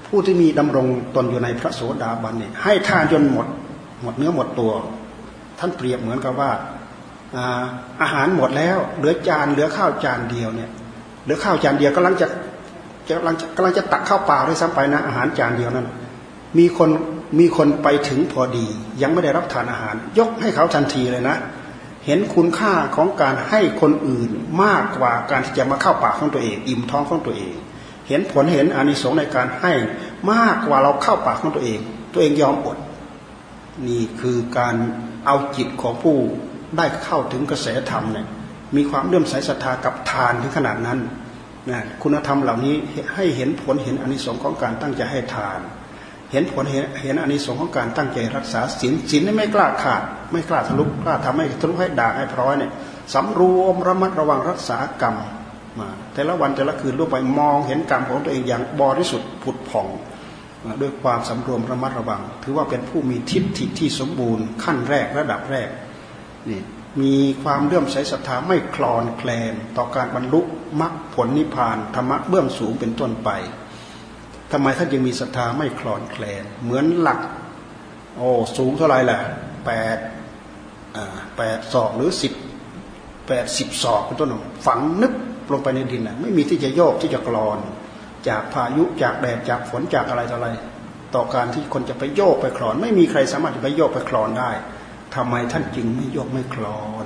ผู้ที่มีดำรงตนอยู่ในพระโสดาบันเนี่ยให้ทานจนหมด หมดเนื้อหมดตัว ท่านเปรียบเหมือนกับว่าอาหารหมดแล้ว เหลือจานเหลือข้าวจานเดียวเนี่ยเหลือข้าวจานเดียวกำลังจะ กำลังกำลังจะตักข้าวเปล่าด้วยซ้ำไปนะอาหารจานเดียวนั้น มีคนมีคนไปถึงพอดี ยังไม่ได้รับทานอาหาร ยกให้เขาทันทีเลยนะ เห็นคุณค่าของการให้คนอื่นมากกว่าการที่จะมาเข้าปากของตัวเอง อิ่มท้องของตัวเอง เห็นผลเห็นอานิสงส์ในการให้มากกว่าเราเข้าปากของตัวเอง ตัวเองยอมอด นี่คือการเอาจิตของผู้ได้เข้าถึงกระแสธรรมเนี่ยมีความเลื่อมใสศรัทธากับทานถึงขนาดนั้น นะคุณธรรมเหล่านี้ให้เห็นผลเห็นอนิสงค์ของการตั้งใจให้ทาน เห็นผลเห็นเห็นอนิสงค์ของการตั้งใจรักษาศีลศีลนี่ไม่กล้าขาด ไม่กล้าทะลุกล้าทำให้ทะลุให้ด่างให้พร้อยเนี่ยสำรวมระมัดระวังรักษากรรมมาแต่ละวันแต่ละคืนรู้ไปมองเห็นกรรมของตัวเองอย่างบริสุทธิ์ผุดผ่องด้วยความสำรวมระมัดระวัง ถือว่าเป็นผู้มีทิฏฐิที่สมบูรณ์ขั้นแรกระดับแรกนี่ มีความเลื่อมใสศรัทธาไม่คลอนแคลนต่อการบรรลุมรรคผลนิพพานธรรมะเบื้องสูงเป็นต้นไปทำไมท่านยังมีศรัทธาไม่คลอนแคลน เหมือนหลัก โอ้สูงเท่าไหร่ล่ะแปดแปดศอกหรือสิบแปดสิบศอกเป็นต้นฝังนึบลงไปในดินนะไม่มีที่จะโยกที่จะกลอน จากพายุจากแดดจากฝนจากอะไรต่ออะไร ต่อการที่คนจะไปโยกไปคลอน ไม่มีใครสามารถจะไปโยกไปคลอนได้ ทำไมท่านจึงไม่ยกไม่คลอน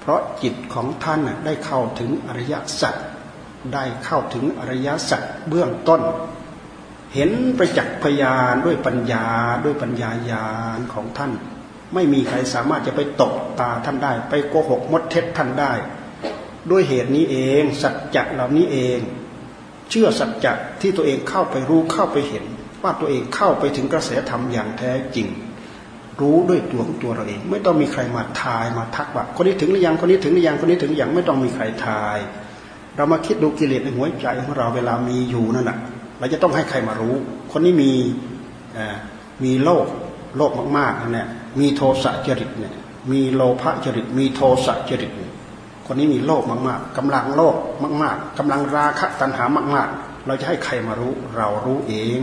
เพราะจิตของท่านได้เข้าถึงอริยสัจได้เข้าถึงอริยสัจเบื้องต้น เห็นประจักษ์พยานด้วยปัญญาด้วยปัญญาญาณของท่าน ไม่มีใครสามารถจะไปตกตาท่านได้ ไปโกหกมดเท็จท่านได้ ด้วยเหตุนี้เอง สัจจะเหล่านี้เอง เชื่อสัจจะที่ตัวเองเข้าไปรู้เข้าไปเห็น ว่าตัวเองเข้าไปถึงกระแสธรรมอย่างแท้จริง รู้ด้วยตัวของตัวเราเอง ไม่ต้องมีใครมาทายมาทักว่าคนนี้ถึงหรือยังคนนี้ถึงหรือยังคนนี้ถึงหรือยังไม่ต้องมีใครทาย เรามาคิดดูกิเลสในหัวใจของเราเวลามีอยู่นั่นแหละเราจะต้องให้ใครมารู้ คนนี้มีมีโลภโลภมากๆนั่นแหละมีโทสะจริตเนี่ยมีโลภะจริต มีโทสะจริต คนนี้มีโลภมากๆกำลังโลภมาก ๆกำลังราคะตัณหามาก ๆ เราจะให้ใครมารู้ เรารู้เอง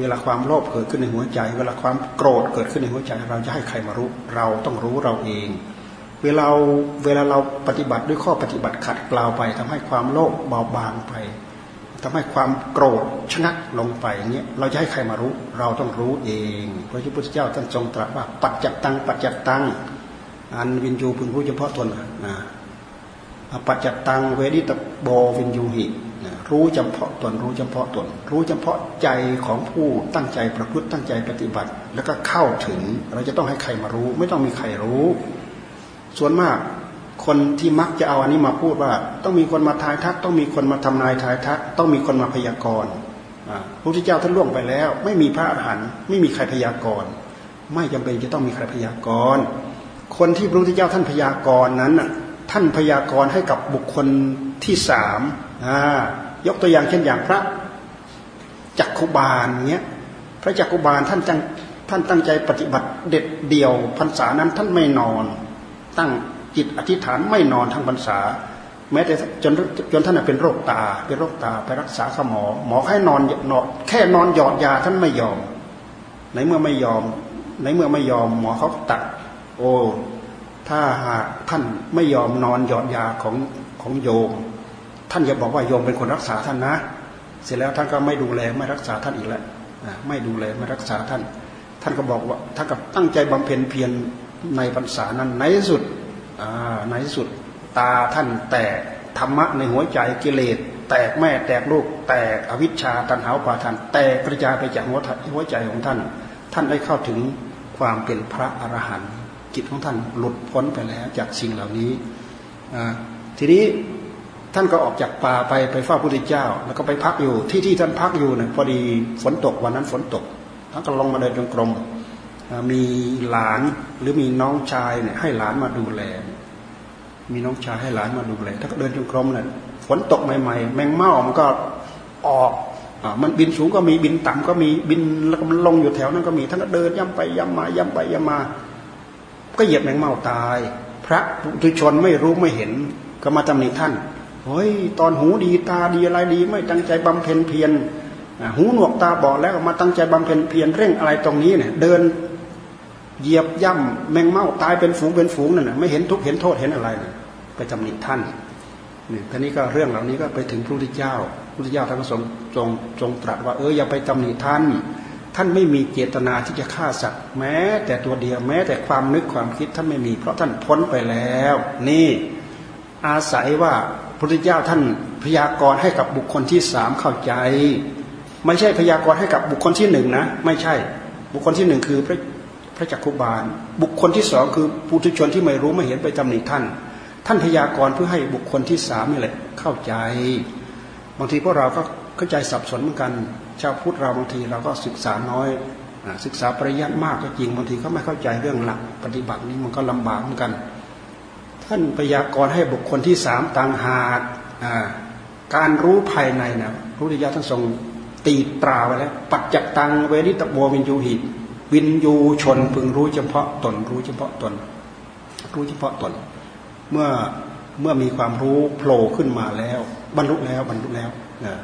เวลาความโลภเกิดขึ้นในหัวใจ เวลาความโกรธเกิดขึ้นในหัวใจ เราจะให้ใครมารู้ เราต้องรู้เราเอง เวลาเวลาเราปฏิบัติด้วยข้อปฏิบัติขัดเกลาไปทำให้ความโลภเบาบางไปทำให้ความโกรธชะงักลงไปอย่างเงี้ยเราจะให้ใครมารู้ เราต้องรู้เองพระพุทธเจ้าท่านทรงตรัสว่า ปัจจัตตัง ปัจจัตตัง อันวินยูพึงรู้เฉพาะตนนะปัจจตังเวดิตโบวินยูหิ รู้เฉพาะตนรู้เฉพาะตน รู้เฉพาะใจของผู้ตั้งใจประพฤติตั้งใจปฏิบัติ แล้วก็เข้าถึงเราจะต้องให้ใครมารู้ ไม่ต้องมีใครรู้ ส่วนมากคนที่มักจะเอาอันนี้มาพูดว่า ต้องมีคนมาทายทัก ต้องมีคนมาทำนายทายทัก ต้องมีคนมาพยากรณ์พระพุทธเจ้าท่านล่วงไปแล้ว ไม่มีพระอรหันต์ไม่มีใครพยากรณ์ไม่จำเป็นจะต้องมีใครพยากรณ์คนที่พระพุทธเจ้าท่านพยากรณ์นั้นท่านพยากรณ์ให้กับบุคคลที่สาม ยกตัวอย่างเช่นอย่างพระจักคุบาลเงี้ยพระจักคุบาลท่านจังท่านตั้งใจปฏิบัติเด็ดเดี่ยวพรรษานั้นท่านไม่นอน ตั้งจิตอธิษฐานไม่นอนทั้งพรรษา แม้แต่จนจนท่านเป็นโรคตาเป็นโรคตาไปรักษาขหมอ หมอให้นอนนอนแค่นอนหยอดยาท่านไม่ยอม ในเมื่อไม่ยอม ในเมื่อไม่ยอมหมอเขาตัดโอ้ถ้าหากท่านไม่ยอมนอนหยอดยาของของโยม ท่านจะบอกว่าโยมเป็นคนรักษาท่านนะ เสร็จแล้วท่านก็ไม่ดูแลไม่รักษาท่านอีกแล้วไม่ดูแลไม่รักษาท่าน ท่านก็บอกว่าท่านกับตั้งใจบำเพ็ญเพียรในพรรษานั้นในที่สุดในที่สุดตาท่านแตกธรรมะในหัวใจกิเลส แตกแม่แตกลูก แตกอวิชชาตันหาปาทานแตกกระจายไปจากหัวหัวใจของท่าน ท่านได้เข้าถึงความเป็นพระอรหันต์จิตของท่านหลุดพ้นไปแล้วจากสิ่งเหล่านี้ทีนี้ ท่านก็ออกจากป่าไปไปเฝ้าพระพุทธเจ้า แล้วก็ไปพักอยู่ที่ที่ท่านพักอยู่เนี่ยพอดีฝนตกวันนั้นฝนตกท่านก็ลงมาเดินจงกรมมีหลานหรือมีน้องชายเนี่ยให้หลานมาดูแล มีน้องชายให้หลานมาดูแลท่านก็เดินจงกรมเนี่ยฝนตกใหม่ๆ แมงเม่ามันก็ออกมันบินสูงก็มีบินต่ำก็มีบินแล้วก็มันลงอยู่แถวนั้นก็มีท่านก็เดินย่ำไปย่ำมาย่ำไปย่ำมา ก็เหยียบแมงเม่าตาย พระปุถุชนไม่รู้ไม่เห็นก็มาตำหนิท่าน เฮ้ยตอนหูดีตาดีอะไรดี ไม่ตั้งใจบำเพ็ญเพียรหูหนวกตาบอดแล้วมาตั้งใจบำเพ็ญเพียรเร่งอะไรตรงนี้เนี่ย เดินเหยียบย่ำแมงเม่าตายเป็นฝูงเป็นฝูงนั่นนะไม่เห็นทุกเห็นโทษเห็นอะไรไปตำหนิท่านนี่ท่านี้ก็เรื่องเหล่านี้ก็ไปถึงพระพุทธเจ้าพระพุทธเจ้าท่านก็ทรงทรงทรงตรัสว่าเอออย่าไปตำหนิท่าน ท่านไม่มีเจตนาที่จะฆ่าสัตว์แม้ แต่ตัวเดียวแม้แต่ความนึกความคิดท่านไม่มี เพราะท่านพ้นไปแล้ว นี่ อาศัยว่า พระพุทธเจ้าท่านพยากรณ์ให้กับบุคคลที่สามเข้าใจ ไม่ใช่พยากรณ์ให้กับบุคคลที่หนึ่งนะ ไม่ใช่บุคคลที่หนึ่งคือพระพระจักคุบาล บุคคลที่สองคือปุถุชนที่ไม่รู้ไม่เห็นไปตำหนิท่าน ท่านพยากรณ์เพื่อให้บุคคลที่สามนี่แหละเข้าใจ บางทีพวกเราก็เข้าใจสับสนเหมือนกันชาวพุทธเราบางทีเราก็ศึกษาน้อยศึกษาปริยัติมากก็จริงบางทีก็ไม่เข้าใจเรื่องหลักปฏิบัตินี้มันก็ลำบากเหมือนกัน ท่านพยากรณ์ให้บุคคลที่สามต่างหากการรู้ภายในนะพระพุทธเจ้าท่านทรงตีตราไว้แล้ว ปัจจตังเวริตบวินยูหิต วินยูชนพึงรู้เฉพาะตน รู้เฉพาะตน รู้เฉพาะตน เมื่อเมื่อมีความรู้โผล่ขึ้นมาแล้ว บรรลุแล้วบรรลุแล้วนะ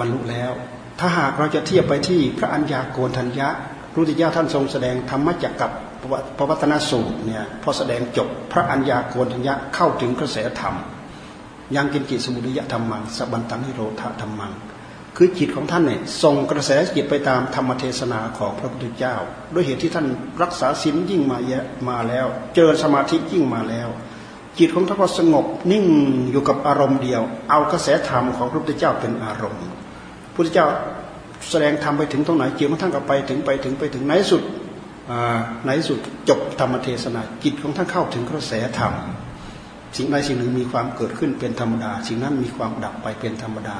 บรรลุแล้ว ถ้าหากเราจะเทียบไปที่พระัญญาโกณทัญญะพระพุทธเจ้าท่านทรงแสดงธรรมจักกับ พระวัตนสูตรเนี่ยพอแสดงจบพระอัญญาโกณทัญญะเข้าถึงกระแสธรรม ยังกินจิตสมุทัยธรรมังสบันตังนิโรธธรรมัง คือจิตของท่านเนี่ยส่งกระแสจิตไปตามธรรมเทศนาของพระพุทธเจ้า ด้วยเหตุที่ท่านรักษาศีลยิ่งมาเยอะมาแล้ว เจอสมาธิยิ่งมาแล้ว จิตของท่านก็สงบนิ่งอยู่กับอารมณ์เดียว เอากระแสธรรมของพระพุทธเจ้าเป็นอารมณ์พระพุทธเจ้าแสดงธรรมไปถึงตรงไหนจิตของท่านก็ไปถึงไปถึงไปถึงไหนสุด ไหนสุดจบธรรมเทศนาจิตของท่านเข้าถึงกระแสธรรม สิ่งใดสิ่งหนึ่งมีความเกิดขึ้นเป็นธรรมดา สิ่งนั้นมีความดับไปเป็นธรรมดา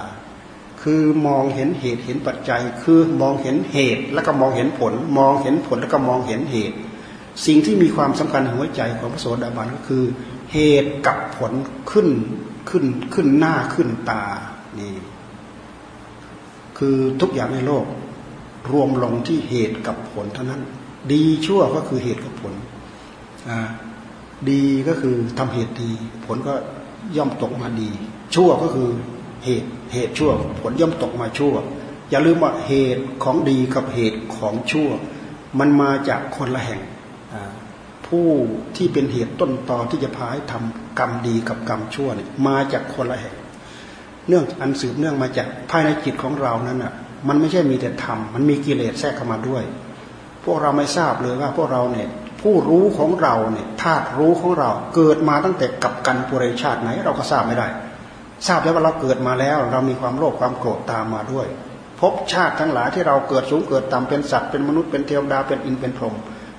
คคือมองเห็นเหตุเห็นปัจจัย คือมองเห็นเหตุแล้วก็มองเห็นผล มองเห็นผลแล้วก็มองเห็นเหตุ สิ่งที่มีความสำคัญหัวใจของพระโสดาบันก็คือ เหตุกับผลขึ้นขึ้นขึ้นหน้าขึ้นตานี่คือทุกอย่างในโลกรวมลงที่เหตุกับผลเท่านั้น ดีชั่วก็คือเหตุกับผลดีก็คือทำเหตุดี ผลก็ย่อมตกมาดี ชั่วก็คือเหตุเหตุชั่ว ผลย่อมตกมาชั่ว อย่าลืมว่าเหตุของดีกับเหตุของชั่ว มันมาจากคนละแห่งผู้ที่เป็นเหตุต้นตอที่จะพาให้ทำกรรมดีกับกรรมชั่วเนี่ยมาจากคนละแห่ง เนื่องอันสืบเนื่องมาจากภายในจิตของเรานั้นอะ มันไม่ใช่มีแต่ธรรมมันมีกิเลสแทรกเข้ามาด้วย พวกเราไม่ทราบเลยว่าพวกเราเนี่ยผู้รู้ของเราเนี่ยธาตุรู้ของเราเกิดมาตั้งแต่กับกันปุเรชาติไหน เราก็ทราบไม่ได้ ทราบแล้วว่าเราเกิดมาแล้ว เรามีความโลภความโกรธตามมาด้วยภพชาติทั้งหลายที่เราเกิดสูงเกิดต่ำเป็นสัตว์เป็นมนุษย์เป็นเทวดาเป็นอินเป็นพรหม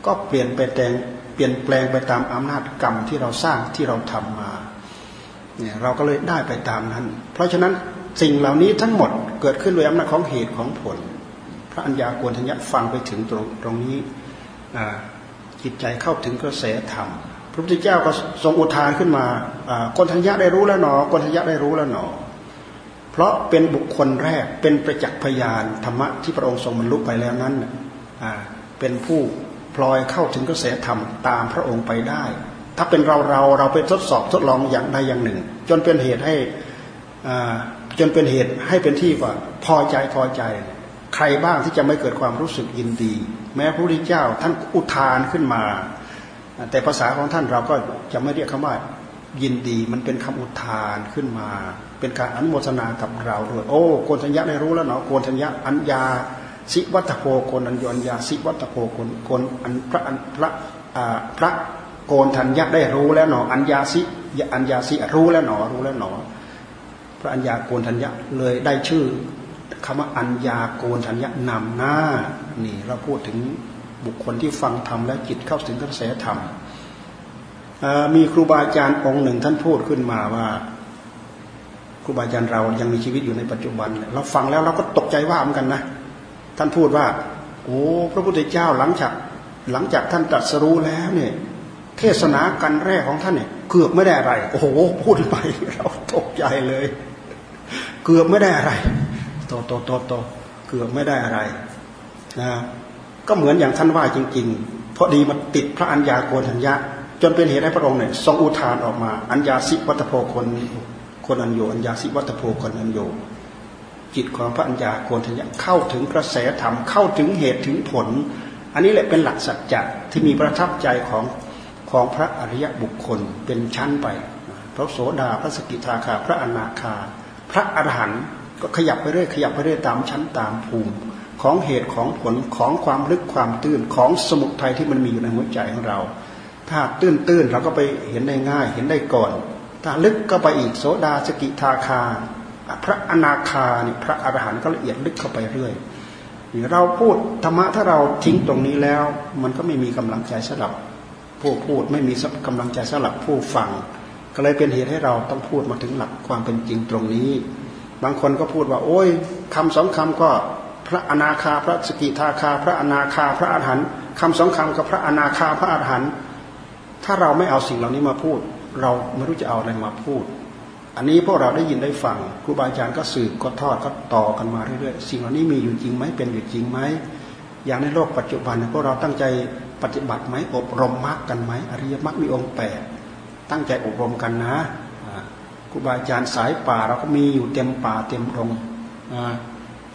ก็เปลี่ยนไปแต่งเปลี่ยนแปลงไปตามอำนาจกรรมที่เราสร้างที่เราทำมาเนี่ยเราก็เลยได้ไปตามนั้น เพราะฉะนั้นสิ่งเหล่านี้ทั้งหมดเกิดขึ้นโดยอำนาจของเหตุของผล ระัญญาโกณทัญญะฟังไปถึงตรงตรงนี้จิตใจเข้าถึงกระแสธรรม พระพุทธเจ้าก็ทรงอุทานขึ้นมาโกนทัญญะได้รู้แล้วหนอโกนทัญญะได้รู้แล้วหนอ เพราะเป็นบุคคลแรกเป็นประจักษ์พยานธรรมะที่พระองค์ทรงบรรลุไปแล้วนั้นเป็นผู้พลอยเข้าถึงกระแสธรรมตามพระองค์ไปได้ ถ้าเป็นเราเราเราไปทดสอบทดลองอย่างใดอย่างหนึ่ง จนเป็นเหตุให้จนเป็นเหตุให้เป็นที่ว่าพอใจพอใจ ใครบ้างที่จะไม่เกิดความรู้สึกยินดี แม้พระพุทธเจ้าท่านอุทานขึ้นมา แต่ภาษาของท่านเราก็จะไม่เรียกคำว่ายินดีมันเป็นคำอุทานขึ้นมา เป็นการอนุโมทนากับเราด้วยโอ้โกนทัญญะได้รู้แล้วเนาะโกนทัญญะอัญญาสิวัตโพโกนัญญญาสิวัตโพโกนโกนอันพระอันพระพระโกนทัญญะได้รู้แล้วหนออัญญาสิอัญญาสิรู้แล้วหนอรู้แล้วหนอพระอัญญาโกนทัญญะเลยได้ชื่อ คำว่าอัญญาโกนทัญญะนำหน้า นี่เราพูดถึงบุคคลที่ฟังธรรมและจิตเข้าถึงกระแสธรรมมีครูบาอาจารย์องค์หนึ่งท่านพูดขึ้นมาว่าครูบาอาจารย์เรายังมีชีวิตอยู่ในปัจจุบัน เราฟังแล้วเราก็ตกใจว่าเหมือนกันนะ ท่านพูดว่าโอ้พระพุทธเจ้าหลังจากหลังจากท่านตรัสรู้แล้วเนี่ย เทศนากันแรกของท่านเนี่ยเกือบไม่ได้อะไร โอ้โหพูดไปเราตกใจเลย เกือบไม่ได้อะไร โตโตโตโตเกือบไม่ได้อะไรนะก็เหมือนอย่างท่านว่าจริง ๆ เพราะดีมันติดพระอัญญาโกณทัญญะ จนเป็นเหตุให้พระองค์เนี่ยทรงอุทานออกมา อัญญาสิวัตโพคนคนอัญโยอัญญาสิวัตโพคนอัญโยจิตของพระัญญาโกณทัญญะเข้าถึงกระแสธรรมเข้าถึงเหตุถึงผล อันนี้แหละเป็นหลักสัจจะที่มีประทับใจของของพระอริยบุคคลเป็นชั้นไป พระโสดาพระสกิทาคา พระอนาคา พระอรหันต์ ก็ขยับไปเรื่อยขยับไปเรื่อยตามชั้นตามภูมิ ของเหตุของผลของความลึกความตื้นของสมุทัยที่มันมีอยู่ในหัวใจของเรา ถ้าตื้นตื้นเราก็ไปเห็นได้ง่ายเห็นได้ก่อน ถ้าลึกก็ไปอีกโสดาสกิทาคา พระอนาคาเนี่ยพระอรหันต์ก็ละเอียดลึกเข้าไปเรื่อยเราพูดธรรมะถ้าเราทิ้งตรงนี้แล้ว มันก็ไม่มีกำลังใจสำหรับ ผู้พูดไม่มีกำลังใจสำหรับผู้ฟัง ก็เลยเป็นเหตุให้เราต้องพูดมาถึงหลักความเป็นจริงตรงนี้ บางคนก็พูดว่า โอ้ยคำสองคำก็พระอนาคาพระสกิทาคา พระอนาคาพระอรหันต์คำสองคำกับพระอนาคาพระอรหันต์ถ้าเราไม่เอาสิ่งเหล่านี้มาพูด เราไม่รู้จะเอาอะไรมาพูด อันนี้พวกเราได้ยินได้ฟังครูบาอาจารย์ก็สืบก็ทอดก็ต่อกันมาเรื่อยๆสิ่งเหล่านี้มีอยู่จริงไหมเป็นอยู่จริงไหมอย่างในโลกปัจจุบันพวกเราตั้งใจปฏิบัติไหมอบรมมรรคกันไหมอริยมรรคมีองค์แปดตั้งใจอบรมกันนะ รูบาอาจารย์สายป่าเราก็มีอยู่เต็มป่าเต็มรง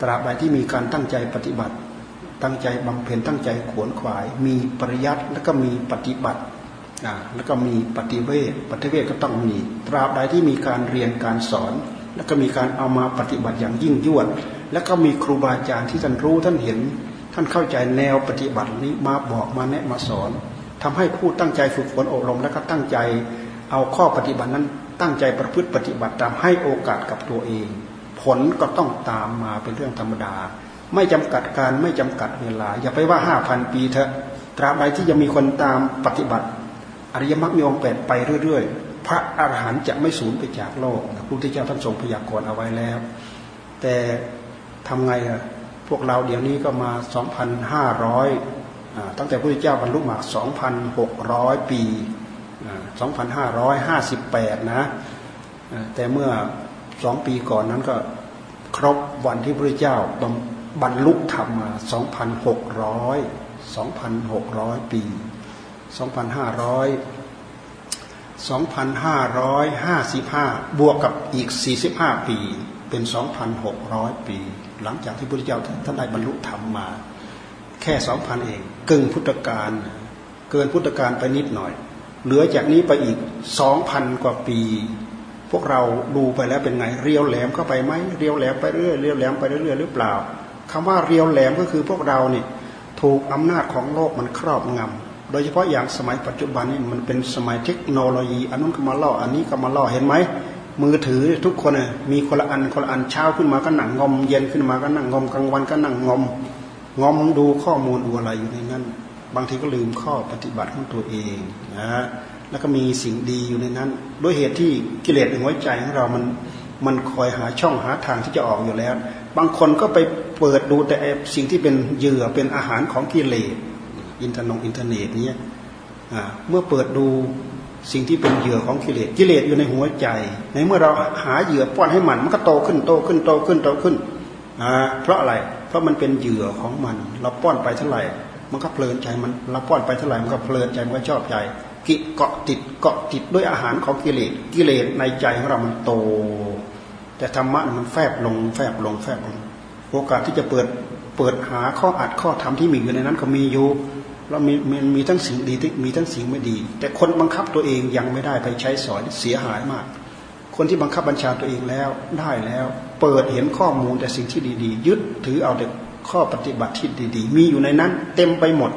ตราบใดที่มีการตั้งใจปฏิบัติ ตั้งใจบำเพ็ญตั้งใจขวนขวาย มีปริยัติแล้วก็มีปฏิบัติแล้วก็มีปฏิเวทปฏิเวทก็ต้องมี ตราบใดที่มีการเรียนการสอน แล้วก็มีการเอามาปฏิบัติอย่างยิ่งยวด แล้วก็มีครูบาอาจารย์ที่ท่านรู้ท่านเห็น ท่านเข้าใจแนวปฏิบัตินี้มาบอกมาแนะมาสอนทำให้ผู้ตั้งใจฝึกฝนอบรม แล้วก็ตั้งใจเอาข้อปฏิบัตินั้น ตั้งใจประพฤติปฏิบัติตามให้โอกาสกับตัวเอง ผลก็ต้องตามมาเป็นเรื่องธรรมดา ไม่จำกัดการไม่จำกัดเวลา อย่าไปว่าห้าพันปีเถอะตราบใดที่จะมีคนตามปฏิบัติ อริยมรรคมีองค์แปดไปเรื่อยๆ พระอรหันต์จะไม่สูญไปจากโลกพระพุทธเจ้าท่านทรงพยากรณ์เอาไว้แล้ว แต่ทำไงอะพวกเราเดี๋ยวนี้ก็มา 2,500ตั้งแต่พระพุทธเจ้าบรรลุมา 2,600 ปี 2,558 นะแต่เมื่อสองปีก่อนนั้นก็ครบวันที่พระเจ้าบรรลุธรรมมา 2,600 2,600 ปี 2,500 2,555 บวกกับอีก 45 ปี เป็น 2,600 ปี หลังจากที่พระเจ้าท่านได้บรรลุธรรมมา แค่ 2,000 เอง กึ่งพุทธกาลเกินพุทธกาลไปนิดหน่อย เหลือจากนี้ไปอีก2,000กว่าปี พวกเราดูไปแล้วเป็นไง เรียวแหลมเข้าไปไหมเรียวแหลมไปเรื่อยเรียวแหลมไปเรื่อยหรือเปล่าคำว่าเรียวแหลมก็คือพวกเราเนี่ยถูกอำนาจของโลกมันครอบงำโดยเฉพาะอย่างสมัยปัจจุบันนี่มันเป็นสมัยเทคโนโลยีอันนู้นก็มาล่ออันนี้ก็มาล่อเห็นไหมมือถือทุกคนมีคนละอันคนละอันเช้าขึ้นมาก็หนังงอม เย็นขึ้นมาก็นั่งงอมกลางวันก็นั่งงอมงอมดูข้อมูลดูอะไรอยู่ในนั้น บางทีก็ลืมข้อปฏิบัติของตัวเองนะแล้วก็มีสิ่งดีอยู่ในนั้น ด้วยเหตุที่กิเลสในหัวใจของเรามันมันคอยหาช่องหาทางที่จะออกอยู่แล้ว บางคนก็ไปเปิดดูแต่สิ่งที่เป็นเหยื่อเป็นอาหารของกิเลสอินเทอร์นงอินเทอร์เน็ตเนี้ยเมื่อเปิดดูสิ่งที่เป็นเหยื่อของกิเลสกิเลสอยู่ในหัวใจ ในเมื่อเราหาเหยื่อป้อนให้มัน มันก็โตขึ้นโตขึ้นโตขึ้นโตขึ้นเพราะอะไรเพราะมันเป็นเหยื่อของมัน เราป้อนไปเท่าไหร่ มันก็เพลินใจมันเราป้อนไปเท่าไหร่มันก็เพลินใจมันก็ชอบใจกิเกาะติดเกาะติดด้วยอาหารของกิเลสกิเลสในใจของเรามันโต แต่ธรรมะมันแฟบลงแฟบลงแฟบลง โอกาสที่จะเปิดเปิดหาข้ออัดข้อธรรมที่มีอยู่ในนั้นก็มีอยู่เรามีมันมีทั้งสิ่งดีมีทั้งสิ่งไม่ดี แต่คนบังคับตัวเองยังไม่ได้ไปใช้สอนเสียหายมาก คนที่บังคับบัญชาตัวเองแล้วได้แล้ว เปิดเห็นข้อมูลแต่สิ่งที่ดีๆ ยึดถือเอาแต่ ข้อปฏิบัติที่ดีๆ มีอยู่ในนั้น เต็มไปหมด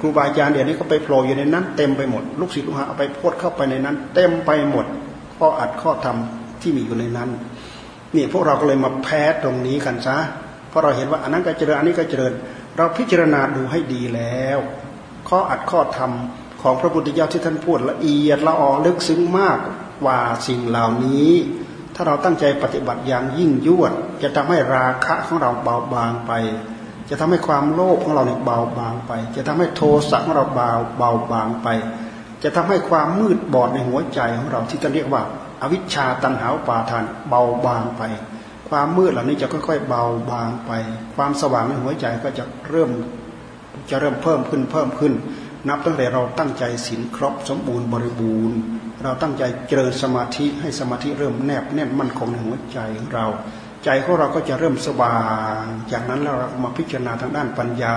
ครูบาอาจารย์เดี๋ยวนี้ก็ไปโผล่อยู่ในนั้น เต็มไปหมด ลูกศิษย์ลูกหาเอาไปโพดเข้าไปในนั้น เต็มไปหมด ข้ออัดข้อธรรมที่มีอยู่ในนั้นนี่พวกเราก็เลยมาแพ้ตรงนี้กันซะเพราะเราเห็นว่าอันนั้นก็เจริญอันนี้ก็เจริญ เราพิจารณาดูให้ดีแล้ว ข้ออัดข้อธรรมของพระพุทธเจ้าที่ท่านพูดละเอียดละออลึกซึ้งมากกว่าสิ่งเหล่านี้ ถ้าเราตั้งใจปฏิบัติอย่างยิ่งยวด จะทำให้ราคะของเราเบาบางไป จะทำให้ความโลภของเราเนี่ยเบาบางไป จะทำให้โทสะของเราเบาเบาบางไป จะทำให้ความมืดบอดในหัวใจของเราที่จะเรียกว่า อวิชชาตันหาปาทานเบาบางไป ความมืดเหล่านี้จะค่อยๆเบาบางไป ความสว่างในหัวใจก็จะเริ่มจะเริ่มเพิ่มขึ้นเพิ่มขึ้น นับตั้งแต่เราตั้งใจศีลครบสมบูรณ์บริบูรณ์ เราตั้งใจเจริญสมาธิให้สมาธิเริ่มแนบแน่นมั่นคงในหัวใจของเรา ใจของเราก็จะเริ่มสว่างจากนั้นเรามาพิจารณาทางด้านปัญญา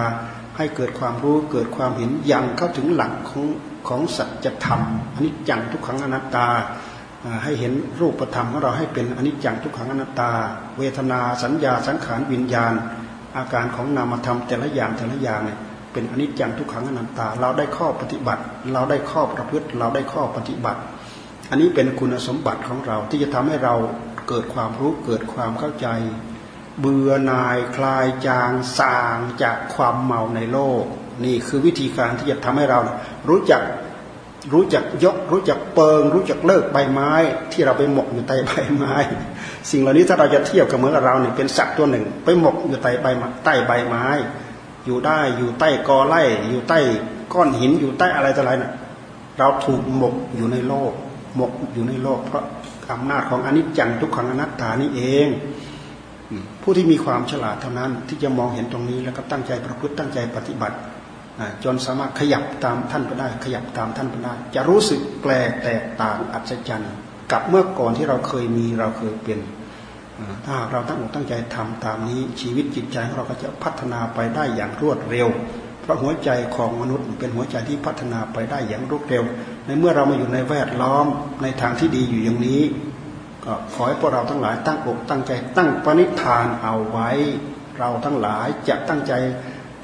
ให้เกิดความรู้เกิดความเห็นยังเข้าถึงหลักของของสัจธรรมอันนี้จังทุกขังอนัตตา ให้เห็นรูปธรรมของเราให้เป็นอนิจจังทุกขังอนัตตา เวทนาสัญญาสังขารวิญญาณ อาการของนามธรรมแต่ละอย่างแต่ละอย่างเนี่ยเป็นอนิจจังทุกขังอนัตตา เราได้ข้อปฏิบัติ เราได้ข้อประพฤติ เราได้ข้อปฏิบัติ อันนี้เป็นคุณสมบัติของเราที่จะทำให้เราเกิดความรู้เกิดความเข้าใจ เบื่อหน่ายคลายจางสางจากความเมาในโลก นี่คือวิธีการที่จะทำให้เรารู้จักรู้จักยก รู้จักเปิง รู้จักเลิกใบไม้ ที่เราไปหมกอยู่ใต้ใบไม้ สิ่งเหล่านี้ถ้าเราจะเทียบกับเหมือนเราเนี่ยเป็นสัตว์ตัวหนึ่ง ไปหมกอยู่ใต้ใบใต้ใบไม้ อยู่ได้อยู่ใต้กอไล่อยู่ใต้ก้อนหินอยู่ใต้อะไรต่ออะไรน่ะเราถูกหมกอยู่ในโลก หมกอยู่ในโลกเพราะอำนาจของอนิจจังทุกขังอนัตตานี่เอง ผู้ที่มีความฉลาดเท่านั้นที่จะมองเห็นตรงนี้แล้วก็ตั้งใจประพฤติตั้งใจปฏิบัติจนสามารถขยับตามท่านไปได้ ขยับตามท่านไปได้ จะรู้สึกแปลกแตกต่างอัศจรรย์กับเมื่อก่อนที่เราเคยมีเราเคยเป็นถ้าเราตั้งอกตั้งใจทำตามนี้ชีวิตจิตใจของเราก็จะพัฒนาไปได้อย่างรวดเร็ว เพราะหัวใจของมนุษย์เป็นหัวใจที่พัฒนาไปได้อย่างรวดเร็ว ในเมื่อเรามาอยู่ในแวดล้อมในทางที่ดีอยู่อย่างนี้ ก็ขอให้พวกเราทั้งหลายตั้งอกตั้งใจตั้งปณิธานเอาไว้ เราทั้งหลายจะตั้งใจ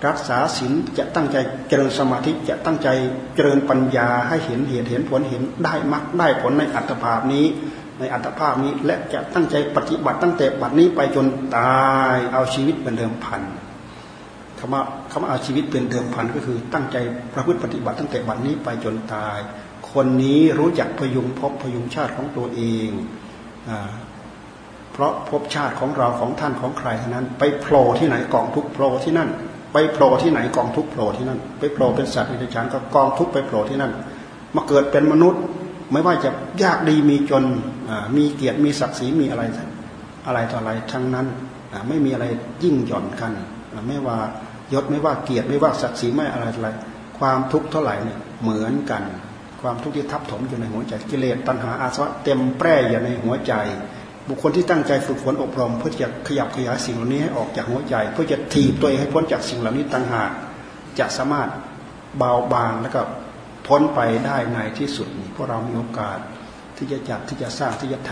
รักษาศีลจะตั้งใจเจริญสมาธิจะตั้งใจเจริญปัญญาให้เห็นเหตุเห็นผลเห็นได้มรรคได้ผลในอัตภาพนี้ ในอัตภาพนี้และจะตั้งใจปฏิบัติตั้งแต่บัดนี้ไปจนตายเอาชีวิตเป็นเดิมพัน คำว่าคำว่าเอาชีวิตเป็นเดิมพันก็คือ ตั้งใจประพฤติปฏิบัติตั้งแต่บัดนี้ไปจนตาย คนนี้รู้จักพยุงพบพยุงชาติของตัวเองเพราะภพชาติของเราของท่านของใครเท่านั้น ไปโผล่ที่ไหนกองทุกโผล่ที่นั่น ไปโผล่ที่ไหนกองทุกโผล่ที่นั่น ไปโผล่เป็นสัตว์ในฉันก็กองทุกไปโผล่ที่นั่น มาเกิดเป็นมนุษย์ ไม่ว่าจะยากดีมีจนมีเกียรติมีศักดิ์ศรีมีอะไรอะไรต่ออะไรทั้งนั้นไม่มีอะไรยิ่งหย่อนกันไม่ว่า ยศไม่ว่าเกียรติไม่ว่าศักดิ์ศรีไม่อะไรอะไรความทุกข์เท่าไหร่เนี่ยเหมือนกัน ความทุกข์ที่ทับถมอยู่ในหัวใจกิเลสตัณหาอาสวะเต็มแปร่อยู่ในหัวใจ บุคคลที่ตั้งใจฝึกฝนอบรม เพื่อจะขยับขยายสิ่งเหล่านี้ให้ออกจากหัวใจ เพื่อจะถีบตัวเองให้พ้นจากสิ่งเหล่านี้ต่างหากจะสามารถเบาบางแล้วก็พ้นไปได้ในที่สุดเพราะเรามีโอกาสที่จะจัดที่จะสร้างที่จะท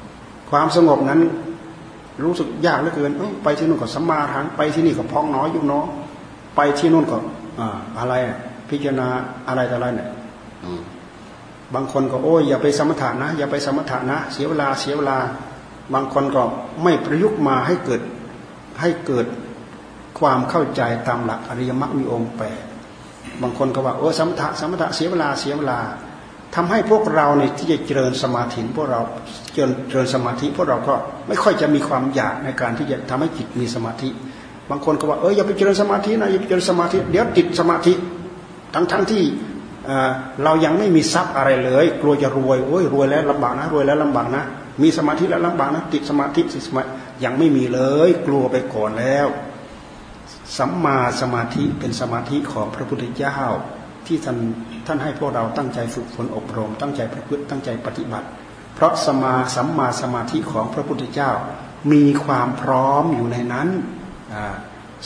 ำความสงบนั้นรู้สึกยากเหลือเกินไปที่นู่นก็สัมมาทางไปที่นี่ก็พองน้อยยุ่งน้อ ไปที่นู่นก็อะไรพิจารณาอะไรต่ออะไรเนี่ยบางคนก็โอ้ยอย่าไปสมถะนะ อย่าไปสมถะนะ เสียเวลาเสียเวลา บางคนก็ไม่ประยุกต์มาให้เกิดให้เกิดความเข้าใจตามหลักอริยมรรคมีองค์แปดบางคนก็ว่าโอ้สมถะสมถะเสียเวลาเสียเวลาทำให้พวกเราเนี่ยที่จะเจริญสมาธิพวกเราเจริญเจริญสมาธิพวกเราก็ไม่ค่อยจะมีความอยากในการที่จะทำให้จิตมีสมาธิ บางคนก็ว่าเอออย่าไปเจริญสมาธินะอย่าไปเจริญสมาธิ เดี๋ยวติดสมาธิ ทั้งทั้งที่เรายังไม่มีทรัพย์อะไรเลย กลัวจะรวยโอ้ยรวยแล้วลำบากนะรวยแล้วลำบากนะ มีสมาธิแล้วลำบากนะ ติดสมาธิสิสมายังไม่มีเลย กลัวไปก่อนแล้ว สัมมาสมาธิเป็นสมาธิของพระพุทธเจ้าที่ท่านท่านให้พวกเราตั้งใจฝึกฝนอบรม ตั้งใจประพฤติตั้งใจปฏิบัติ เพราะสมาสัมมาสมาธิของพระพุทธเจ้า มีความพร้อมอยู่ในนั้น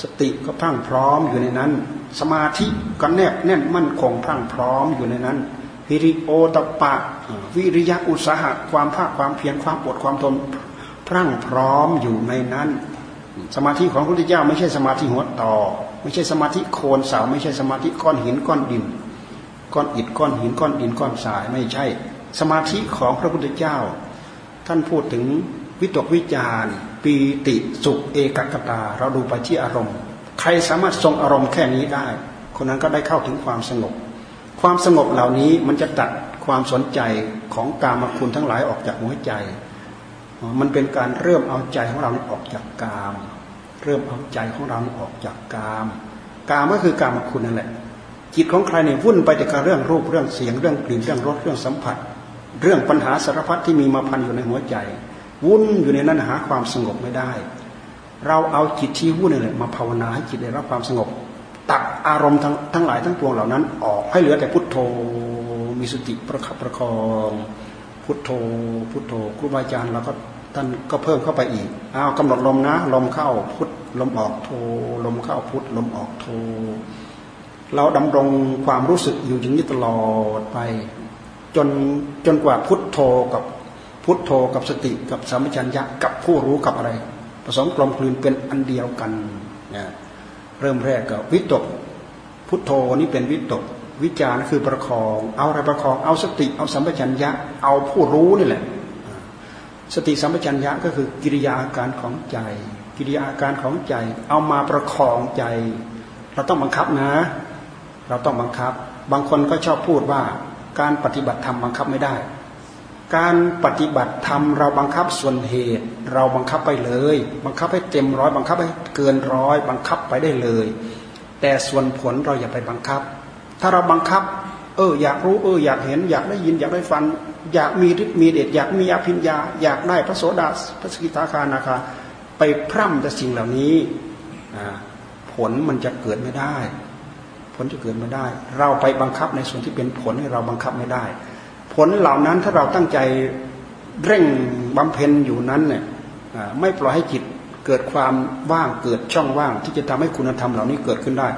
สติก็พรั่งพร้อมอยู่ในนั้น สมาธิก็แนบแน่นมั่นคงพรั่งพร้อมอยู่ในนั้นวิริโอตปะ วิริยะอุตสาหะความภาคความเพียรความอดความทนพรั่งพร้อมอยู่ในนั้น สมาธิของพระพุทธเจ้าไม่ใช่สมาธิหัวต่อ ไม่ใช่สมาธิโคนเสาไม่ใช่สมาธิก้อนหินก้อนดิน ก้อนอิฐก้อนหินก้อนดินก้อนทรายไม่ใช่ สมาธิของพระพุทธเจ้า ท่านพูดถึงวิตกวิจาร ปีติสุขเอกกตา เราดูไปที่อารมณ์ ใครสามารถทรงอารมณ์แค่นี้ได้ คนนั้นก็ได้เข้าถึงความสงบ ความสงบเหล่านี้มันจะตัดความสนใจของกามคุณทั้งหลายออกจากหัวใจ มันเป็นการเริ่มเอาใจของเราออกจากกาม เริ่มเอาใจของเราออกจากกาม กามก็คือกามคุณนั่นแหละ จิตของใครเนี่ยวุ่นไปแต่กับเรื่องรูปเรื่องเสียงเรื่องกลิ่นเรื่องรสเรื่องสัมผัส เรื่องปัญหาสารพัดที่มีมาพันอยู่ในหัวใจ วุ่นอยู่ในนั้นหาความสงบไม่ได้ เราเอาจิตที่วุ่นนี่แหละมาภาวนาให้จิตได้รับความสงบ ตัดอารมณ์ทั้งทั้งหลายทั้งปวงเหล่านั้น ออกให้เหลือแต่พุทโธมีสติประคับประคอง พุทโธ พุทโธครูบาอาจารย์เราก็ท่านก็เพิ่มเข้าไปอีกเอากำหนดลมนะ ลมเข้าพุทลมออกโธลมเข้าพุทลมออกโธเราดำรงความรู้สึกอยู่อย่างนี้ตลอดไป จนจนกว่าพุทโธกับ พุทโธกับสติกับสัมปชัญญะกับผู้รู้กับอะไร ผสมกลมกลืนเป็นอันเดียวกันนะเริ่มแรกก็วิตก พุทโธนี่เป็นวิตก วิจารคือประคอง เอาอะไรประคอง เอาสติ เอาสัมปชัญญะ เอาผู้รู้นี่แหละ สติสัมปชัญญะก็คือกิริยาอาการของใจ กิริยาอาการของใจ เอามาประคองใจ เราต้องบังคับนะ เราต้องบังคับ บางคนก็ชอบพูดว่าการปฏิบัติธรรมบังคับไม่ได้ การปฏิบัติธรรมเราบังคับส่วนเหตุ เราบังคับไปเลย บังคับให้เต็มร้อยบังคับให้เกินร้อยบังคับไปได้เลย แต่ส่วนผลเราอย่าไปบังคับ ถ้าเราบังคับ เออ อยากรู้เออ อยากเห็น อยากได้ยินอยากได้ฟัง อยากมีฤทธิ์มีเดชอยากมีอภิญญา อยากได้พระโสดาพระสกิทาคานาคาไปพร่ำแต่สิ่งเหล่านี้ผลมันจะเกิดไม่ได้ ผลจะเกิดไม่ได้ เราไปบังคับในส่วนที่เป็นผลให้เราบังคับไม่ได้ ผลเหล่านั้นถ้าเราตั้งใจเร่งบำเพ็ญอยู่นั้นเนี่ยไม่ปล่อยให้จิตเกิดความว่างเกิดช่องว่าง ที่จะทำให้คุณธรรมเหล่านี้เกิดขึ้นได้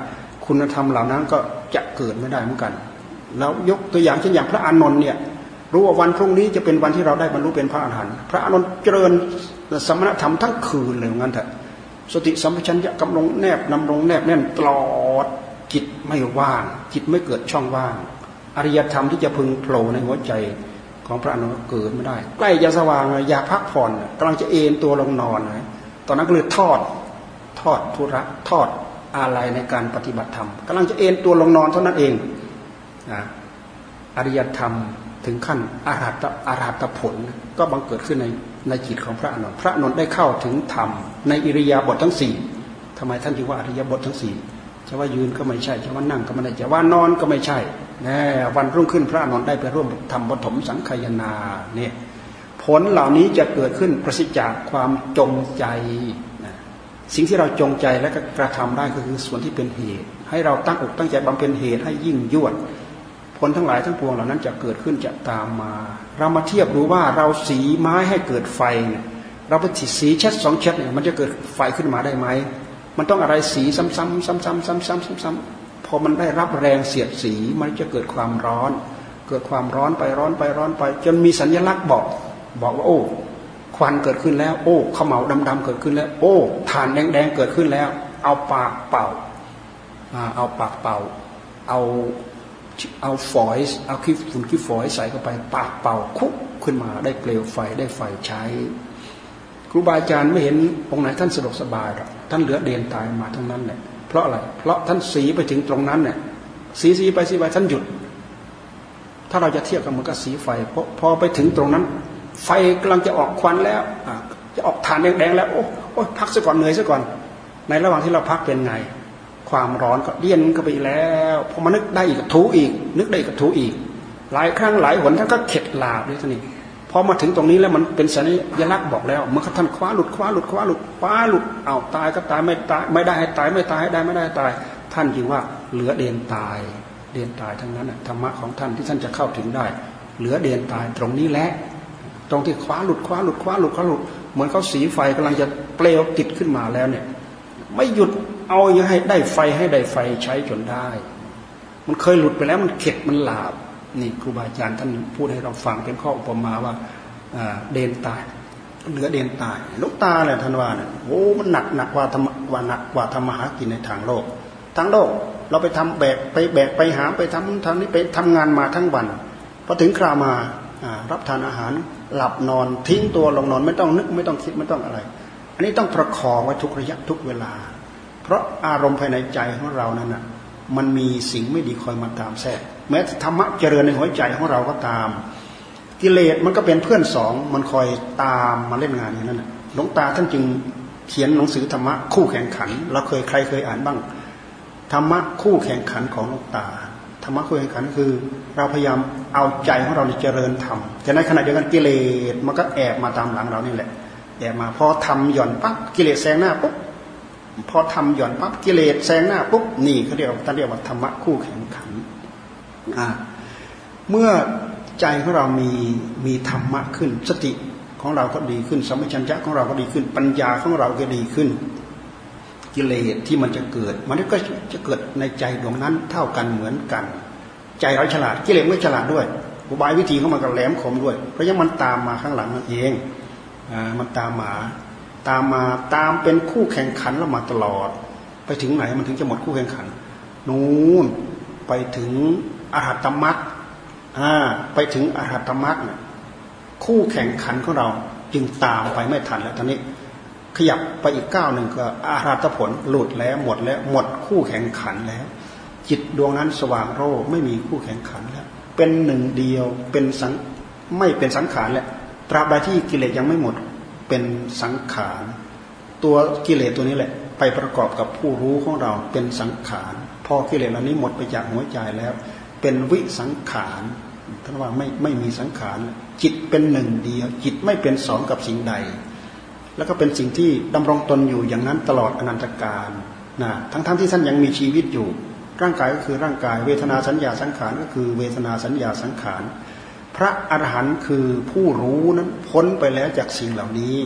คุณธรรมเหล่านั้นก็จะเกิดไม่ได้เหมือนกัน แล้วยกตัวอย่างเช่นอย่างพระอานนท์เนี่ยรู้ว่าวันพรุ่งนี้จะเป็นวันที่เราได้บรรลุเป็นพระอรหันต์พระอานนท์เจริญสมณธรรมทั้งคืนเลยงั้นเถอะสติสัมปชัญญะกำลังแนบนำลงแนบแน่นตลอดจิตไม่ว่าง จิตไม่เกิดช่องว่าง อริยธรรมที่จะพึงโผล่ในหัวใจของพระอนุเกิดไม่ได้ ใกล้จะสว่างอยากพักผ่อนกำลังจะเอนตัวลงนอนตอนนั้นก็เลยทอดทอดธุระทอดอะไรในการปฏิบัติธรรมกำลังจะเอนตัวลงนอนเท่านั้นเองอริยธรรมถึงขั้นอาราตอาราตผลก็บังเกิดขึ้นในในจิตของพระอนุพระอนุได้เข้าถึงธรรมในอิริยาบถทั้งสี่ทำไมท่านจึงว่าอริยบททั้งสี่จะว่ายืนก็ไม่ใช่จะว่านั่งก็ไม่ได้จะว่านอนก็ไม่ใช่ วันรุ่งขึ้นพระนุนได้ไปร่วมทำปฐมสังขยนาเนี่ยผลเหล่านี้จะเกิดขึ้นประสิทธิ์จากความจงใจสิ่งที่เราจงใจและกระทำได้ก็คือส่วนที่เป็นเหตุ ให้เราตั้งอกตั้งใจบำเพ็ญเหตุให้ยิ่งยวด ผลทั้งหลายทั้งปวงเหล่านั้นจะเกิดขึ้นจะตามมา เรามาเทียบดูว่าเราสีไม้ให้เกิดไฟเนี่ยเราไปสีเช็ดสองเช็ดเนี่ยมันจะเกิดไฟขึ้นมาได้ไหมมันต้องอะไรสีซ้ำๆซ้ำๆซ้ำๆซ้ำๆ อมันได้รับแรงเสียดสีมันจะเกิดความร้อน เกิดความร้อนไปร้อนไปร้อนไป จนมีสัญลักษณ์บอก บอกว่าโอ้ ควันเกิดขึ้นแล้ว โอ้ขมเหลาดำๆเกิดขึ้นแล้ว โอ้ฐานแดงๆเกิดขึ้นแล้ว เอาปากเป่าเอาปากเป่า เอาเอาฝอยเอาขี้ฝุ่นขี้ฝอยใส่เข้าไป ปากเป่าคุกขึ้นมาได้เปลวไฟได้ไฟใช้ ครูบาอาจารย์ไม่เห็นองค์ไหนท่านสะดวกสบายหรอกท่านเหลือเดนตายมาทั้งนั้นแหละ ราะอะไร เพราะท่านสีไปถึงตรงนั้นเนี่ยสีสีไปสีไปท่านหยุด ถ้าเราจะเทียบกันมันก็สีไฟพอพอไปถึงตรงนั้น ไฟกำลังจะออกควันแล้วจะออกฐานแดงๆแล้วโอ้โอ้พักซะก่อนเหนื่อยซะก่อน ในระหว่างที่เราพักเป็นไง ความร้อนก็เดี้ยนก็ไปแล้วพอมานึกได้อีกถูอีก นึกได้อีกถูอีก หลายครั้งหลายหนท่านก็เข็ดลาบด้วยท่านี้ พอมาถึงตรงนี้แล้วมันเป็นสัญลักษณ์บอกแล้วเมื่อท่านคว้าหลุดคว้าหลุดคว้าหลุดคว้าหลุดเอาตายก็ตายไม่ตายไม่ได้ให้ตายไม่ตายให้ได้ไม่ได้ตาย ท่านจึงว่าเหลือเดนตาย เดนตายทั้งนั้นธรรมะของท่านที่ท่านจะเข้าถึงได้ เหลือเดนตายตรงนี้แหละตรงที่คว้าหลุดคว้าหลุดคว้าหลุดคว้าหลุดเหมือนเขาสีไฟกำลังจะเปลวติดขึ้นมาแล้วเนี่ย ไม่หยุดเอาอย่างให้ได้ไฟให้ได้ไฟใช้จนได้ มันเคยหลุดไปแล้วมันเข็ดมันหลาบ นี่ครูบาอาจารย์ท่านพูดให้เราฟังเป็นข้ออุปมาว่าเดนตายเหลือเดนตายลูกตาเนี่ยท่านว่าเนี่ยโอ้มันหนักหนักกว่าธรรมว่าหนักกว่าธรรมหากินในทางโลกทางโลกเราไปทำแบกไปแบกไปหาไปทำทำนี้ไปทำงานมาทั้งวันพอถึงคราวมารับทานอาหารหลับนอนทิ้งตัวลงนอนไม่ต้องนึกไม่ต้องคิดไม่ต้องอะไร อันนี้ต้องประคองไว้ทุกระยะทุกเวลา เพราะอารมณ์ภายในใจของเรานั้นน่ะมันมีสิ่งไม่ดีคอยมาตามแทรก แม้ธรรมะเจริญในหัวใจของเราก็ตาม กิเลสมันก็เป็นเพื่อนสองมันคอยตามมาเล่นงานอย่างนั้นหลวงตาท่านจึงเขียนหนังสือธรรมะคู่แข่งขันเราเคยใครเคยอ่านบ้างธรรมะคู่แข่งขันของหลวงตาธรรมะคู่แข่งขันคือ เราพยายามเอาใจของเราในเจริญธรรมแต่ในขณะเดียวกันกิเลสมันก็แอบมาตามหลังเรานี่แหละแอบมาพอทำหย่อนปั๊บกิเลสแซงหน้าปุ๊บพอทำหย่อนปั๊บกิเลสแซงหน้าปุ๊บนี่เขาเรียกท่านเรียกว่าธรรมะคู่แข่งขัน เมื่อใจของเรามีมีธรรมะขึ้น สติของเราก็ดีขึ้นสมัชัญญะของเราก็ดีขึ้น ปัญญาของเราก็ดีขึ้น กิเลสที่มันจะเกิด มันก็จะเกิดในใจดวงนั้นเท่ากันเหมือนกัน ใจเราฉลาดกิเลสไม่ฉลาดด้วยอุบายวิธีของมันก็แหลมคมด้วย เพราะยังมันตามมาข้างหลังนั่นเองอ่ามันตามมา ตามมาตามเป็นคู่แข่งขันแล้วมาตลอด ไปถึงไหนมันถึงจะหมดคู่แข่งขัน นู่นไปถึง อรหัตมรักไปถึงอรหัตมรักเนี่ยคู่แข่งขันของเราจึงตามไปไม่ทันแล้วตอนนี้ ขยับไปอีกก้าวหนึ่งก็อาราตผลหลุดแล้วหมดแล้วหมดคู่แข่งขันแล้ว จิตดวงนั้นสว่างโรไม่มีคู่แข่งขันแล้ว เป็นหนึ่งเดียวเป็นสังไม่เป็นสังขารแล้วตราบใดที่กิเลสยังไม่หมดเป็นสังขารตัวกิเลสตัวนี้แหละ ไปประกอบกับผู้รู้ของเราเป็นสังขารพอกิเลสเหล่านี้หมดไปจากหัวใจแล้ว เป็นวิสังขารท่านว่าไม่ไม่มีสังขารจิตเป็นหนึ่งเดียว จิตไม่เป็นสองกับสิ่งใด แล้วก็เป็นสิ่งที่ดำรงตนอยู่อย่างนั้นตลอดอนันตกาลนะทั้งๆทที่ท่านยังมีชีวิตอยู่ ร่างกายก็คือร่างกาย เวทนาสัญญาสังขารก็คือเวทนาสัญญาสังขารพระอรหันต์คือผู้รู้นั้นพ้นไปแล้วจากสิ่งเหล่านี้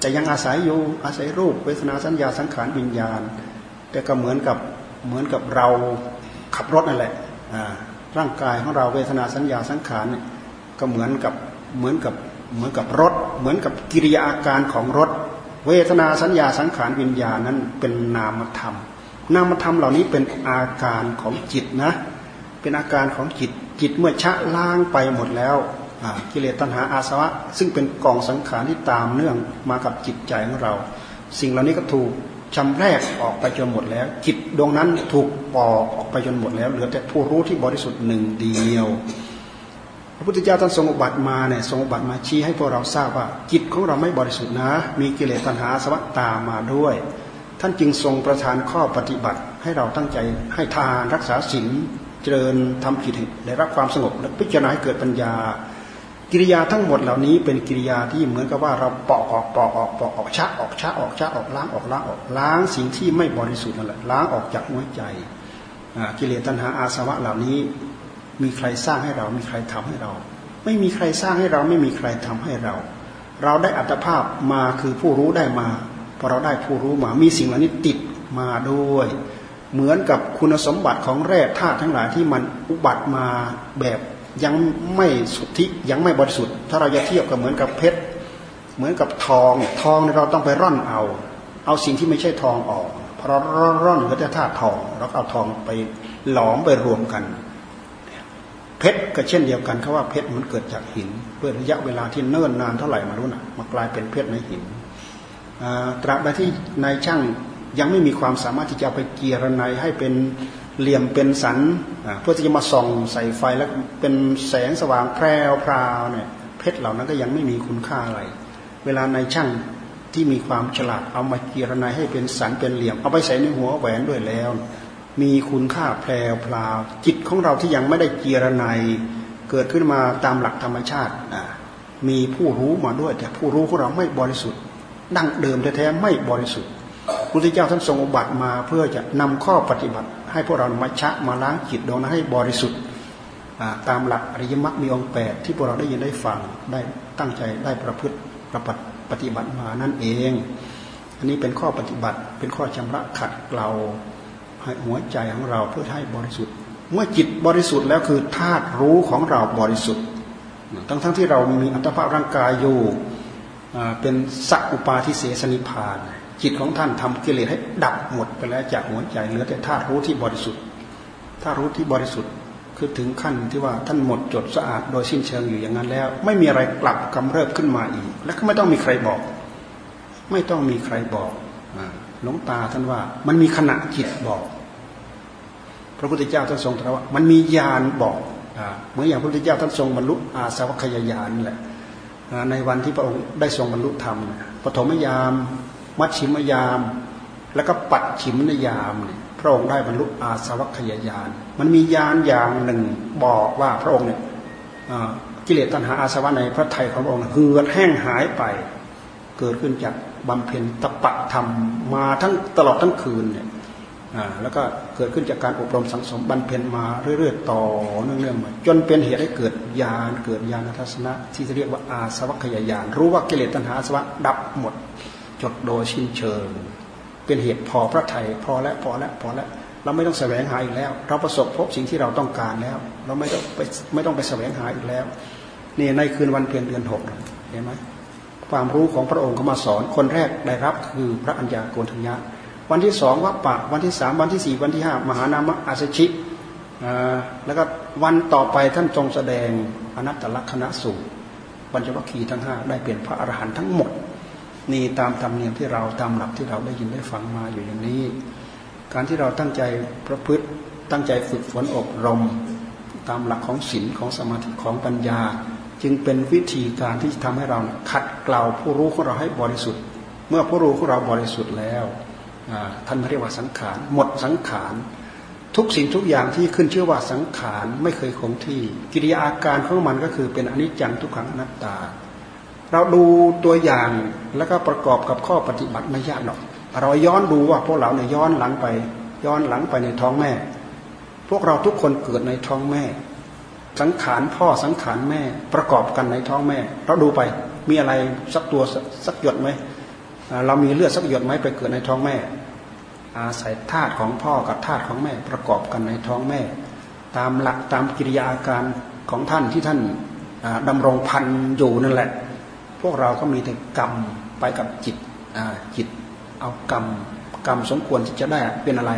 แต่ยังอาศัยอยู่อาศัยรูป เวทนาสัญญาสังขารวิญญาณ แต่ก็เหมือนกับเหมือนกับเราขับรถนั่นแหละ ร่างกายของเราเวทนาสัญญาสังขารเนี่ยก็เหมือนกับเหมือนกับเหมือนกับรถ เหมือนกับกิริยาอาการของรถ เวทนาสัญญาสังขารวิญญาณนั้นเป็นนามธรรม นามธรรมเหล่านี้เป็นอาการของจิตนะ เป็นอาการของจิตจิตเมื่อชะล้างไปหมดแล้วกิเลสตัณหาอาสวะ ซึ่งเป็นกองสังขารที่ตามเนื่องมากับจิตใจของเรา สิ่งเหล่านี้ก็ถูก ชำแรกออกไปจนหมดแล้ว จิตดวงนั้นถูกปอกออกไปจนหมดแล้วเหลือแต่ผู้รู้ที่บริสุทธิ์หนึ่งเดียว พระพุทธเจ้าท่านทรงอุบัติมาเนี่ยทรงอุบัติมาชี้ให้พวกเราทราบว่า จิตของเราไม่บริสุทธิ์นะ มีกิเลสตัณหาสวัสตามาด้วย ท่านจึงทรงประทานข้อปฏิบัติ ให้เราตั้งใจให้ทานรักษาศีลเจริญทำจิตได้รับความสงบและพิจารณาให้เกิดปัญญา กิริยาทั้งหมดเหล่านี้เป็นกิริยาที่เหมือนกับว่าเราปอกออกปอกออกปอกออกชักออกชักออกชักออกล้างออกล้างออกล้างสิ่งที่ไม่บริสุทธิ์นั่นแหละล้างออกจากหัวใจกิเลสตัณหาอาสวะเหล่านี้ มีใครสร้างให้เรา มีใครทำให้เรา ไม่มีใครสร้างให้เราไม่มีใครทำให้เรา เราได้อัตภาพมาคือผู้รู้ได้มาพอเราได้ผู้รู้มามีสิ่งเหล่านี้ติดมาด้วย เหมือนกับคุณสมบัติของแร่ธาตุทั้งหลายที่มันอุบัติมาแบบ ยังไม่สุทธิยังไม่บริสุทธิ์ ถ้าเราจะเทียบกับเหมือนกับเพชรเหมือนกับทองทองเราต้องไปร่อนเอา เอาสิ่งที่ไม่ใช่ทองออกพอเราร่อนเหลือแต่ธาตุทองเราเอาทองไปหลอมไปรวมกัน เพชรก็เช่นเดียวกันเขาว่าเพชรมันเกิดจากหินด้วยระยะเวลาที่เนิ่นนานเท่าไหร่มารู้นะมากลายเป็นเพชรในหินตราบใดที่นายช่างยังไม่มีความสามารถที่จะไปเกียรนายให้เป็น เหลี่ยมเป็นสันเพื่อที่จะมาส่องใส่ไฟแล้วเป็นแสงสว่างแพรวพราวเนี่ยเพชรเหล่านั้นก็ยังไม่มีคุณค่าอะไร เวลาในช่างที่มีความฉลาดเอามาเกียรนายให้เป็นสันเป็นเหลี่ยม เอาไปใส่ในหัวแหวนด้วยแล้ว มีคุณค่าแพรวพลาวจิตของเราที่ยังไม่ได้เกียรนายเกิดขึ้นมาตามหลักธรรมชาติมีผู้รู้มาด้วย แต่ผู้รู้ของเราไม่บริสุทธิ์ ดั้งเดิมแท้ๆไม่บริสุทธิ์พระพุทธเจ้าท่านทรงอุบัติมาเพื่อจะนำข้อปฏิบัติ ให้พวกเรามาชะมาล้างจิตดวงนั้นให้บริสุทธิ์ตามหลักอริยมรรคมีองค์แปดที่พวกเราได้ยินได้ฟังได้ตั้งใจได้ประพฤติประปฏิบัติมานั่นเอง อันนี้เป็นข้อปฏิบัติเป็นข้อชำระขัดเกลาให้หัวใจของเราเพื่อให้บริสุทธิ์ เมื่อจิตบริสุทธิ์แล้วคือธาตุรู้ของเราบริสุทธิ์ ทั้งทั้งที่เรามีอัตภาพร่างกายอยู่เป็นสักอุปาทิเสสนิพาน จิตของท่านทำกิเลสให้ดับหมดไปแล้วจากหัวใจเหลือแต่ธาตุรู้ที่บริสุทธิ์ธาตุรู้ที่บริสุทธิ์คือถึงขั้นที่ว่าท่านหมดจดสะอาดโดยสิ้นเชิงอยู่อย่างนั้นแล้ว ไม่มีอะไรกลับกำเริบขึ้นมาอีก และก็ไม่ต้องมีใครบอก ไม่ต้องมีใครบอกหลวงตาท่านว่า มันมีขณะจิตบอก พระพุทธเจ้าท่านทรงตรัสว่า มันมีญาณบอกเหมือนอย่างพระพุทธเจ้าท่านทรงบรรลุอาสวัคยายานแหละในวันที่พระองค์ได้ทรงบรรลุธรรมปฐมยาม มัชชิมยาม แล้วก็ปัดฉิมนยามเนี่ยพระองค์ได้บรรลุอาสวัคยายาน มันมียานอย่างหนึ่งบอกว่าพระองค์เนี่ยกิเลสตัณหาอาสวะในพระไทยของพระองค์เหือดแห้งหายไป เกิดขึ้นจากบำเพ็ญตปะธรรมมาทั้งตลอดทั้งคืนเนี่ยแล้วก็เกิดขึ้นจากการอบรมสังสมบำเพ็ญมาเรื่อยๆต่อเนื่องๆมาจนเป็นเหตุให้เกิดญาณเกิดญาณทัศนะที่จะเรียกว่าอาสวัคยายานรู้ว่ากิเลสตัณหาอาสวะดับหมด จดโดยชิ้นเชิง เป็นเหตุพอพระไทยพอแล้วพอแล้วพอแล้วเราไม่ต้องแสวงหาอีกแล้ว เราประสบพบสิ่งที่เราต้องการแล้ว เราไม่ต้องไปไม่ต้องไปแสวงหาอีกแล้ว นี่ในคืนวันเพ็ญเดือนหกเห็นไหมความรู้ของพระองค์เขามาสอนคนแรกได้รับคือพระัญญาโกณทัญญาวันที่สองวัปปะวันที่สามวันที่สี่วันที่ห้ามหานามะอาสชิแล้วก็วันต่อไปท่านทรงแสดงอนัตตลักษณะสูตรปัญจวัคคีย์ทั้งห้าได้เป็นพระอรหันต์ทั้งหมด นี่ตามธรรมเนียมที่เราตามหลักที่เราได้ยินได้ฟังมาอยู่อย่างนี้ การที่เราตั้งใจประพฤติตั้งใจฝึกฝนอบรม ตามหลักของศีลของสมาธิของปัญญา จึงเป็นวิธีการที่จะทำให้เราขัดเกลาผู้รู้ของเราให้บริสุทธิ์ เมื่อผู้รู้ของเราบริสุทธิ์แล้วท่านเรียกว่าสังขารหมดสังขารทุกสิ่งทุกอย่างที่ขึ้นชื่อว่าสังขารไม่เคยคงที่ กิริยาอาการของมันก็คือเป็นอนิจจังทุกขังอนัตตา เราดูตัวอย่างแล้วก็ประกอบกับข้อปฏิบัติไม่ยากหรอก เราย้อนดูว่าพวกเราเนี่ยย้อนหลังไป ย้อนหลังไปในท้องแม่ พวกเราทุกคนเกิดในท้องแม่ สังขารพ่อสังขารแม่ประกอบกันในท้องแม่ เราดูไปมีอะไรสักตัวสักหยดไหมเรามีเลือดสักหยดไหมไปเกิดในท้องแม่ อาศัยธาตุของพ่อกับธาตุของแม่ประกอบกันในท้องแม่ ตามหลักตามกิริยาอาการของท่านที่ท่านดำรงพันอยู่นั่นแหละ พวกเราก็มีแต่กรรมไปกับจิตจิตเอากรรมกรรมสมควรที่จะได้เป็นอะไร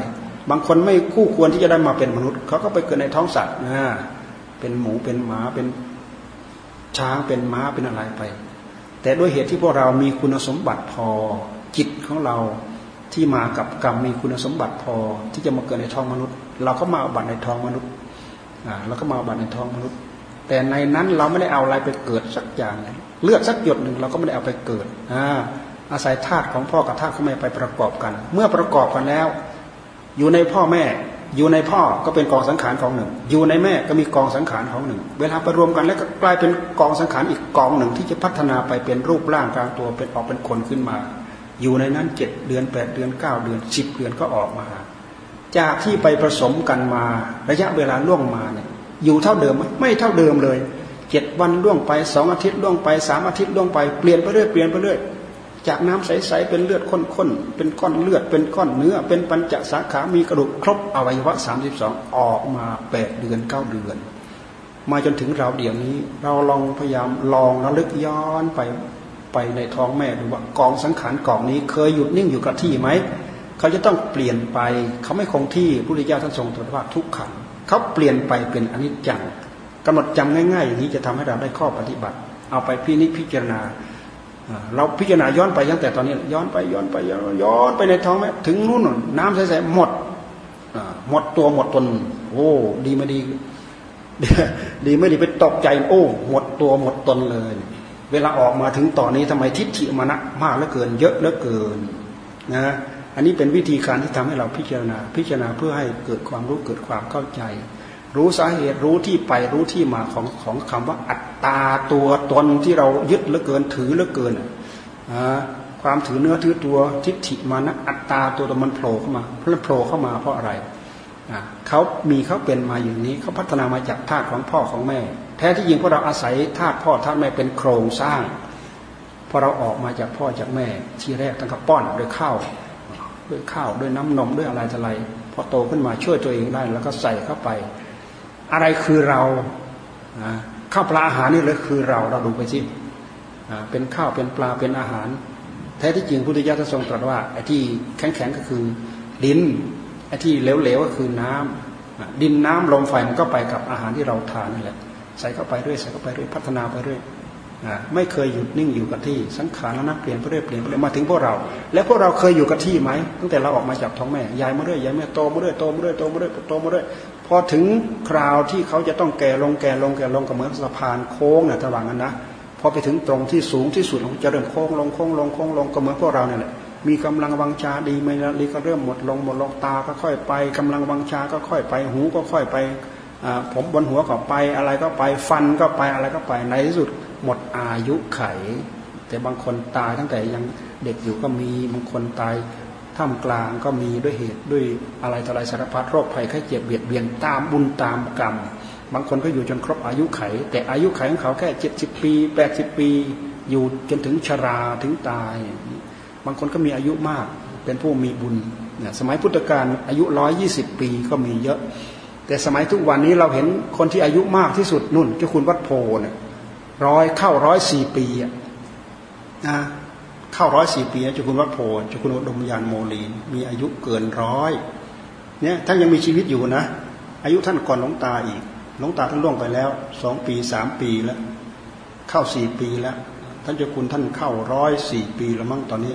บางคนไม่คู่ควรที่จะได้มาเป็นมนุษย์เขาก็ไปเกิดในท้องสัตว์นะเป็นหมูเป็นหมาเป็นช้างเป็นม้าเป็นอะไรไป แต่ด้วยเหตุที่พวกเรามีคุณสมบัติพอจิตของเราที่มากับกรรมมีคุณสมบัติพอที่จะมาเกิดในท้องมนุษย์ เราก็มาบัตในท้องมนุษย์อ่าเราก็มาบัตในท้องมนุษย์ แต่ในนั้นเราไม่ได้เอาอะไรไปเกิดสักอย่าง เลือดสักหยดหนึ่งเราก็ไม่ได้เอาไปเกิดอ่าอาศัยธาตุของพ่อกับธาตุของแม่ไปประกอบกัน เมื่อประกอบกันแล้ว อยู่ในพ่อแม่ อยู่ในพ่อก็เป็นกองสังขารของหนึ่ง อยู่ในแม่ก็มีกองสังขารของหนึ่ง เวลาไปรวมกันแล้วก็กลายเป็นกองสังขารอีกกองหนึ่งที่จะพัฒนาไปเป็นรูปร่างกลางตัวเป็นออกเป็นคนขึ้นมา อยู่ในนั้นเจ็ดเดือนแปดเดือนเก้าเดือนสิบเดือนก็ออกมา จากที่ไปผสมกันมาระยะเวลาล่วงมาเนี่ยอยู่เท่าเดิมไหมไม่เท่าเดิมเลย เจ็ดวันล่วงไปสองอาทิตย์ล่วงไปสามอาทิตย์ล่วงไปเปลี่ยนไปเรื่อยเปลี่ยนไปเรื่อยจากน้ำใสๆเป็นเลือดข้นๆเป็นก้อนเลือด เป็นก้อนเนื้อ เป็นปัญจสาขามีกระดูกครบอวัยวะสามสิบสองออกมาแปดเดือนเก้าเดือน มาจนถึงเราเดี๋ยวนี้ เราลองพยายามลองระลึกย้อนไปไปในท้องแม่ดูว่ากองสังขารกองนี้เคยหยุดนิ่งอยู่กับที่ไหมเขาจะต้องเปลี่ยนไปเขาไม่คงที่พระพุทธเจ้าท่านทรงตรัสว่าทุกขังเขาเปลี่ยนไปเป็นอนิจจัง กำหนดจำง่ายๆอย่างนี้จะทำให้เราได้ข้อปฏิบัติ เอาไปพินิจพิจารณา เราพิจารณาย้อนไปตั้งแต่ตอนนี้ ย้อนไปย้อนไปย้อนย้อนไปในท้องแม่ถึงนู่นน้ำใสๆหมดหมดตัวหมดตน โอ้ดีไม่ดี ดีไม่ดีไปตกใจ โอ้ หมดตัวหมดตนเลย เวลาออกมาถึงตอนนี้ทำไมทิฏฐิมานะมากเหลือเกิน เยอะเหลือเกินนะอันนี้เป็นวิธีการที่ทำให้เราพิจารณา พิจารณาเพื่อให้เกิดความรู้เกิดความเข้าใจ รู้สาเหตุรู้ที่ไปรู้ที่มาของของคำว่าอัตตาตัวตนที่เรายึดเหลือเกินถือเหลือเกินความถือเนื้อถือตัวทิฏฐิมานะอัตตาตัวตนมันโผล่เข้ามาเพราะโผล่เข้ามาเพราะอะไรเขามีเขาเป็นมาอย่างนี้เขาพัฒนามาจากธาตุของพ่อของแม่ แท้ที่จริงพวกเราอาศัยธาตุพ่อธาตุแม่เป็นโครงสร้างพอเราออกมาจากพ่อจากแม่ ที่แรกตั้งแต่ป้อนด้วยข้าวด้วยข้าวด้วยน้ำนมด้วยอะไรอะไรพอโตขึ้นมาช่วยตัวเองได้แล้วก็ใส่เข้าไป อะไรคือเราข้าวปลาอาหารนี่เลยคือเราเราดูไปสิเป็นข้าวเป็นปลาเป็นอาหาร แท้ที่จริงพุทธิยถาทรงตรัสว่าไอ้ที่แข็งๆก็คือดินไอ้ที่เหลวๆก็คือน้ำดินน้ำลมไฟมันก็ไปกับอาหารที่เราทานนี่แหละใส่เข้าไปเรื่อยใส่เข้าไปเรื่อยพัฒนาไปเรื่อยไม่เคยหยุดนิ่งอยู่กับที่สังขารแล้วนักเปลี่ยนไปเรื่อยเปลี่ยนไปเรื่อยมาถึงพวกเรา แล้วพวกเราเคยอยู่กับที่ไหมตั้งแต่เราออกมาจากท้องแม่ยายมาเรื่อยยายแม่โตมาเรื่อยโตมาเรื่อยโตมาเรื่อยโตมาเรื่อย พอถึงคราวที่เขาจะต้องแก่ลงแก่ลงแก่ลงก็เหมือนสะพานโค้งนะระหว่างนั้นนะพอไปถึงตรงที่สูงที่สุดของจะเริ่มโค้งลงโค้งลงโค้งลงก็เหมือนพวกเราเนี่ยแหละมีกำลังวังชาดีไม่ดีก็เริ่มหมดลงหมดลงตาก็ค่อยไปกำลังวังชาก็ค่อยไป หูก็ค่อยไปผมบนหัวก็ไปอะไรก็ไปฟันก็ไปอะไรก็ไปในที่สุดหมดอายุไข แต่บางคนตายตั้งแต่ยังเด็กอยู่ก็มีบางคนตาย ท่ามกลางก็มีด้วยเหตุด้วยอะไรต่ออะไรสารพัดโรคภัยไข้เจ็บเบียดเบียนตามบุญตามกรรม บางคนก็อยู่จนครบอายุไข แต่อายุไขของเขาแค่เจ็ดสิบปีแปดสิบปี อยู่จนถึงชราถึงตาย บางคนก็มีอายุมากเป็นผู้มีบุญเนี่ยสมัยพุทธกาลอายุร้อยยี่สิบปีก็มีเยอะ แต่สมัยทุกวันนี้เราเห็นคนที่อายุมากที่สุดนุ่นเจ้าคุณวัดโพเนี่ยร้อยเข้าร้อยสี่ปีอะนะ เข้าร้อยสี่ปีเจ้าคุณวัดโพเจ้าคุณอดมยานโมลีน มีอายุเกินร้อยเนี่ยท่านยังมีชีวิตอยู่นะ อายุท่านก่อนหลวงตาอีกหลวงตาท่านล่วงไปแล้วสองปีสามปีแล้ว เข้าสี่ปีแล้ว ท่านเจ้าคุณท่านเข้าร้อยสี่ปีแล้วมั้งตอนนี้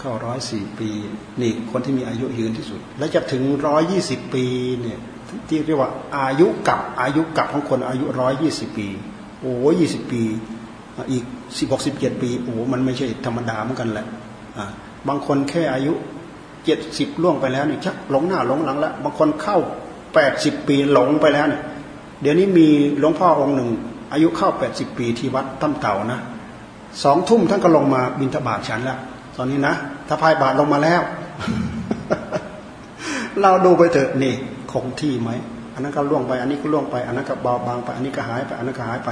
เข้าร้อยสี่ปี นี่คนที่มีอายุยืนที่สุด และจะถึงร้อยยี่สิบปีเนี่ยที่เรียกว่าอายุกับอายุกับของคนอายุร้อยยี่สิบปี โอ้ยี่สิบปี อีก สิบหกสิบเจ็ดปีโอ้มันไม่ใช่ธรรมดาเหมือนกันแหละบางคนแค่อายุเจ็ดสิบล่วงไปแล้วนี่ชักหลงหน้าหลงหลังแล้วบางคนเข้าแปดสิบปีหลงไปแล้วเนี่ยเดี๋ยวนี้มีหลวงพ่อองค์หนึ่ง อายุเข้าแปดสิบปีที่วัดตั้มเต่านะสองทุ่มท่านก็ลงมาบินทบาทฉันแล้วตอนนี้นะถ้าพายบาทลงมาแล้ว เราดูไปเถอะนี่คงที่ไหมอันนั้นก็ล่วงไป อันนี้ก็ล่วงไป อันนั้นก็เบาบางไป อันนี้ก็หายไป อันนั้นก็หายไป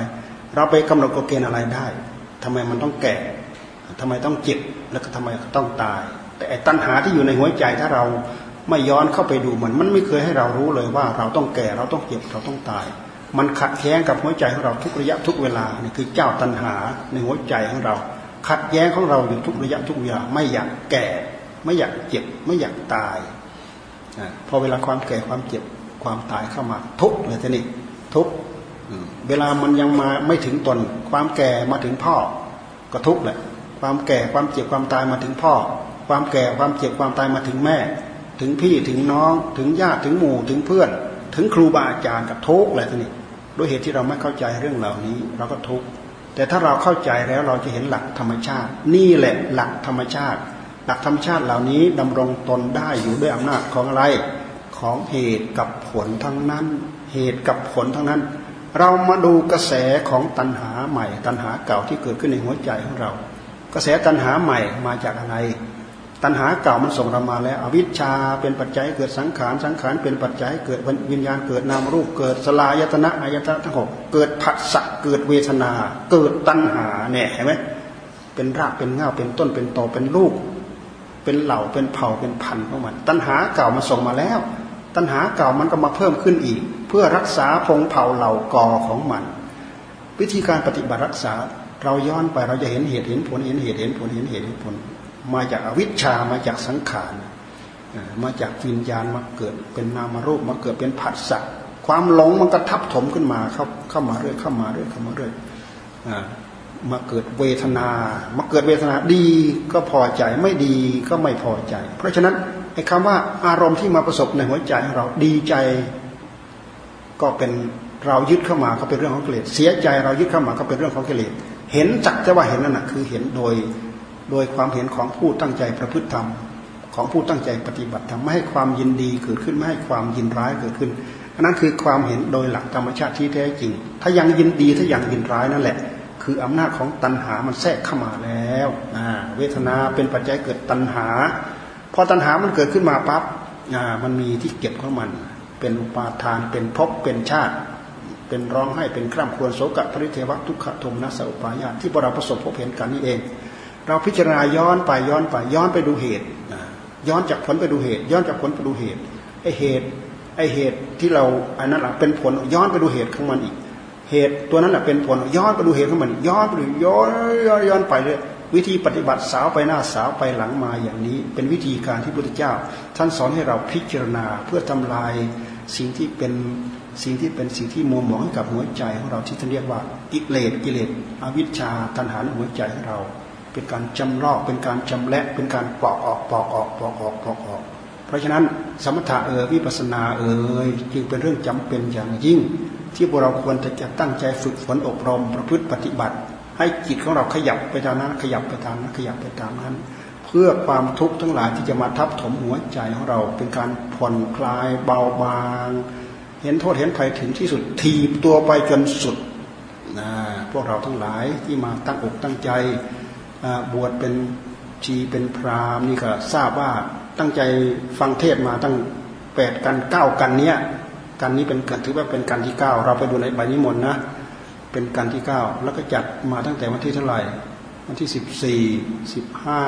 เราไปกำหนดกฎเกณฑ์อะไรได้ ทำไมมันต้องแก่ทำไมต้องเจ็บแล้วก็ทำไมต้องตาย แต่ตัณหาที่อยู่ในหัวใจถ้าเราไม่ย้อนเข้าไปดูมันมันไม่เคยให้เรารู้เลยว่า เราต้องแก่เราต้องเจ็บเราต้องตาย มันขัดแย้งกับหัวใจของเราทุกระยะทุกเวลานี่คือเจ้าตัณหาในหัวใจของเรา ขัดแย้งของเราอยู่ทุกระยะทุกเวลาไม่อยากแก่ ไม่อยากเจ็บไม่อยากตายพอเวลาความแก่ความเจ็บความตายเข้ามาทุกเลยทีนี้ทุก เวลามันยังมาไม่ถึงตน ความแก่มาถึงพ่อก็ทุกข์แหละ ความแก่ความเจ็บความตายมาถึงพ่อ ความแก่ความเจ็บความตายมาถึงแม่ ถึงพี่ถึงน้อง ถึงญาติถึงหมู่ถึงเพื่อน ถึงครูบาอาจารย์กับทุกเลยทีนี้ด้วยเหตุที่เราไม่เข้าใจเรื่องเหล่านี้ เราก็ทุกข์แต่ถ้าเราเข้าใจแล้วเราจะเห็นหลักธรรมชาติ นี่แหละหลักธรรมชาติ หลักธรรมชาติเหล่านี้ดำรงตนได้อยู่ด้วยอำนาจของอะไรของเหตุกับผลทั้งนั้น เหตุกับผลทั้งนั้น เรามาดูกระแสของตัณหาใหม่ ตัณหาเก่าที่เกิดขึ้นในหัวใจของเรา กระแสตัณหาใหม่มาจากอะไร ตัณหาเก่ามันส่งเรามาแล้ว อวิชชาเป็นปัจจัยเกิดสังขารสังขารเป็นปัจจัยเกิดวิญญาณเกิดนามรูปเกิดสลายตนะอายตนะทั้งหกเกิดผัสสะเกิดเวทนา เกิดตัณหาเนี่ยเห็นไหมเป็นรากเป็นเงาเป็นต้นเป็นตอเป็นลูก เป็นเหล่าเป็นเผ่าเป็นพันธุ์ของมัน ตัณหาเก่ามันส่งมาแล้ว ตัณหาเก่ามันก็มาเพิ่มขึ้นอีก เพื่อรักษาพงเผาเหล่ากอของมัน วิธีการปฏิบัติรักษาเราย้อนไปเราจะเห็นเหตุเห็นผลเห็นเหตุเห็นผลเห็นเหตุเห็นผล มาจากอวิชชามาจากสังขารมาจากวิญญาณมาเกิดเป็นนามรูปมาเกิดเป็นผัสสะความหลงมันก็ทับถมขึ้นมาเข้าเข้ามาเรื่อยเข้ามาเรื่อยเข้ามาเรื่อยมาเกิดเวทนา มาเกิดเวทนาดีก็พอใจไม่ดีก็ไม่พอใจ เพราะฉะนั้น ไอ้คำว่าอารมณ์ที่มาประสบในหัวใจของเราดีใจ ก็เป็นเรายึดเข้ามาก็เป็นเรื่องของกิเลสเสียใจเรายึดเข้ามาก็เป็นเรื่องของกิเลสเห็นจักจะว่าเห็นนั่นแหะคือเห็นโดยโดยความเห็นของผู้ตั้งใจประพฤติธรรมของผู้ตั้งใจปฏิบัติธรรมไม่ให้ความยินดีเกิดขึ้นไม่ให้ความยินร้ายเกิดขึ้นอันนั้นคือความเห็นโดยหลักธรรมชาติที่แท้จริง ถ้ายังยินดีถ้ายังยินร้ายนั่นแหละ คืออำนาจของตัณหามันแทรกเข้ามาแล้วเวทนาเป็นปัจจัยเกิดตัณหา พอตัณหามันเกิดขึ้นมาปั๊บมันมีที่เก็บของมัน เป็นอุปาทานเป็นภพเป็นชาติ เป็นร้องให้เป็นคร่ำควรโศกะปริเทวะทุกขโทมนัสอุปายาที่พวกเราประสบพบเห็นกันนี่เอง เราพิจารณาย้อนไปย้อนไปย้อนไปดูเหตุย้อนจากผลไปดูเหตุ ย้อนจากผลไปดูเหตุไอเหตุไอเหตุที่เราอันนั้นแหละเป็นผลย้อนไปดูเหตุของมันอีก เหตุตัวนั้นแหละเป็นผลย้อนไปดูเหตุของมัน ย้อนไปดูย้อนย้อนย้อนไปเลย วิธีปฏิบัติสาวไปหน้าสาวไปหลังมาอย่างนี้ เป็นวิธีการที่พระพุทธเจ้า ท่านสอนให้เราพิจารณาเพื่อทำลายสิ่งที่เป็นสิ่งที่เป็นสิ่งที่มัวหมองให้กับหัวใจของเราที่ท่านเรียกว่ากิเลสกิเลสอวิชชาตัณหาในหัวใจของเรา เป็นการจำลอกเป็นการจำและเป็นการปอกออกปอกออกปอกออกปอกออก เพราะฉะนั้นสมถะเออวิปัสนาเออจึงเป็นเรื่องจำเป็นอย่างยิ่ง ที่พวกเราควรจะตั้งใจฝึกฝนอบรมประพฤติปฏิบัติ ให้จิตของเราขยับไปทางนั้น ขยับไปทางนั้น ขยับไปตามนั้น เพื่อความทุกข์ทั้งหลายที่จะมาทับถมหัวใจของเราเป็นการผ่อนคลายเบาบาง เห็นโทษเห็นภัยถึงที่สุดทีบตัวไปจนสุดนะพวกเราทั้งหลายที่มาตั้งอกตั้งใจบวชเป็นชีเป็นพราหมณ์นี่ก็ทราบว่าตั้งใจฟังเทศมาตั้งแปดกันเก้ากันเนี้ยกันนี้เป็นกันถือว่าเป็นกันที่เก้าเราไปดูในใบนิมนต์นะ เป็นกันที่เก้าแล้วก็จัดมาตั้งแต่วันที่เท่าไหร่วันที่สิบสี่สิบห้า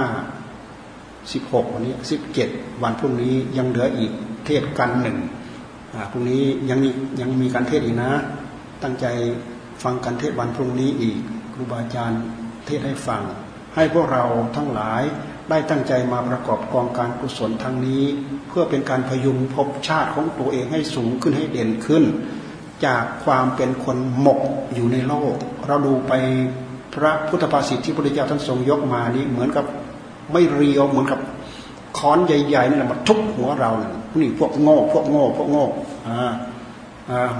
สิบหกวันนี้สิบเจ็ดวันพรุ่งนี้ยังเหลืออีกเทศกันหนึ่งพรุ่งนี้ยังมียังมีการเทศอีกนะ ตั้งใจฟังการเทศวันพรุ่งนี้อีกครูบาอาจารย์เทศให้ฟัง ให้พวกเราทั้งหลายได้ตั้งใจมาประกอบกองการกุศลทางนี้ เพื่อเป็นการพยุงภพชาติของตัวเองให้สูงขึ้นให้เด่นขึ้น จากความเป็นคนหมกอยู่ในโลก เราดูไปพระพุทธภาษิตที่พระพุทธเจ้าท่านทรงยกมานี้เหมือนกับไม่เรียวเหมือนกับค้อนใหญ่ๆนี่แหละมาทุบหัวเราเนี่ยนี่พวกโง่พวกโง่พวกโง่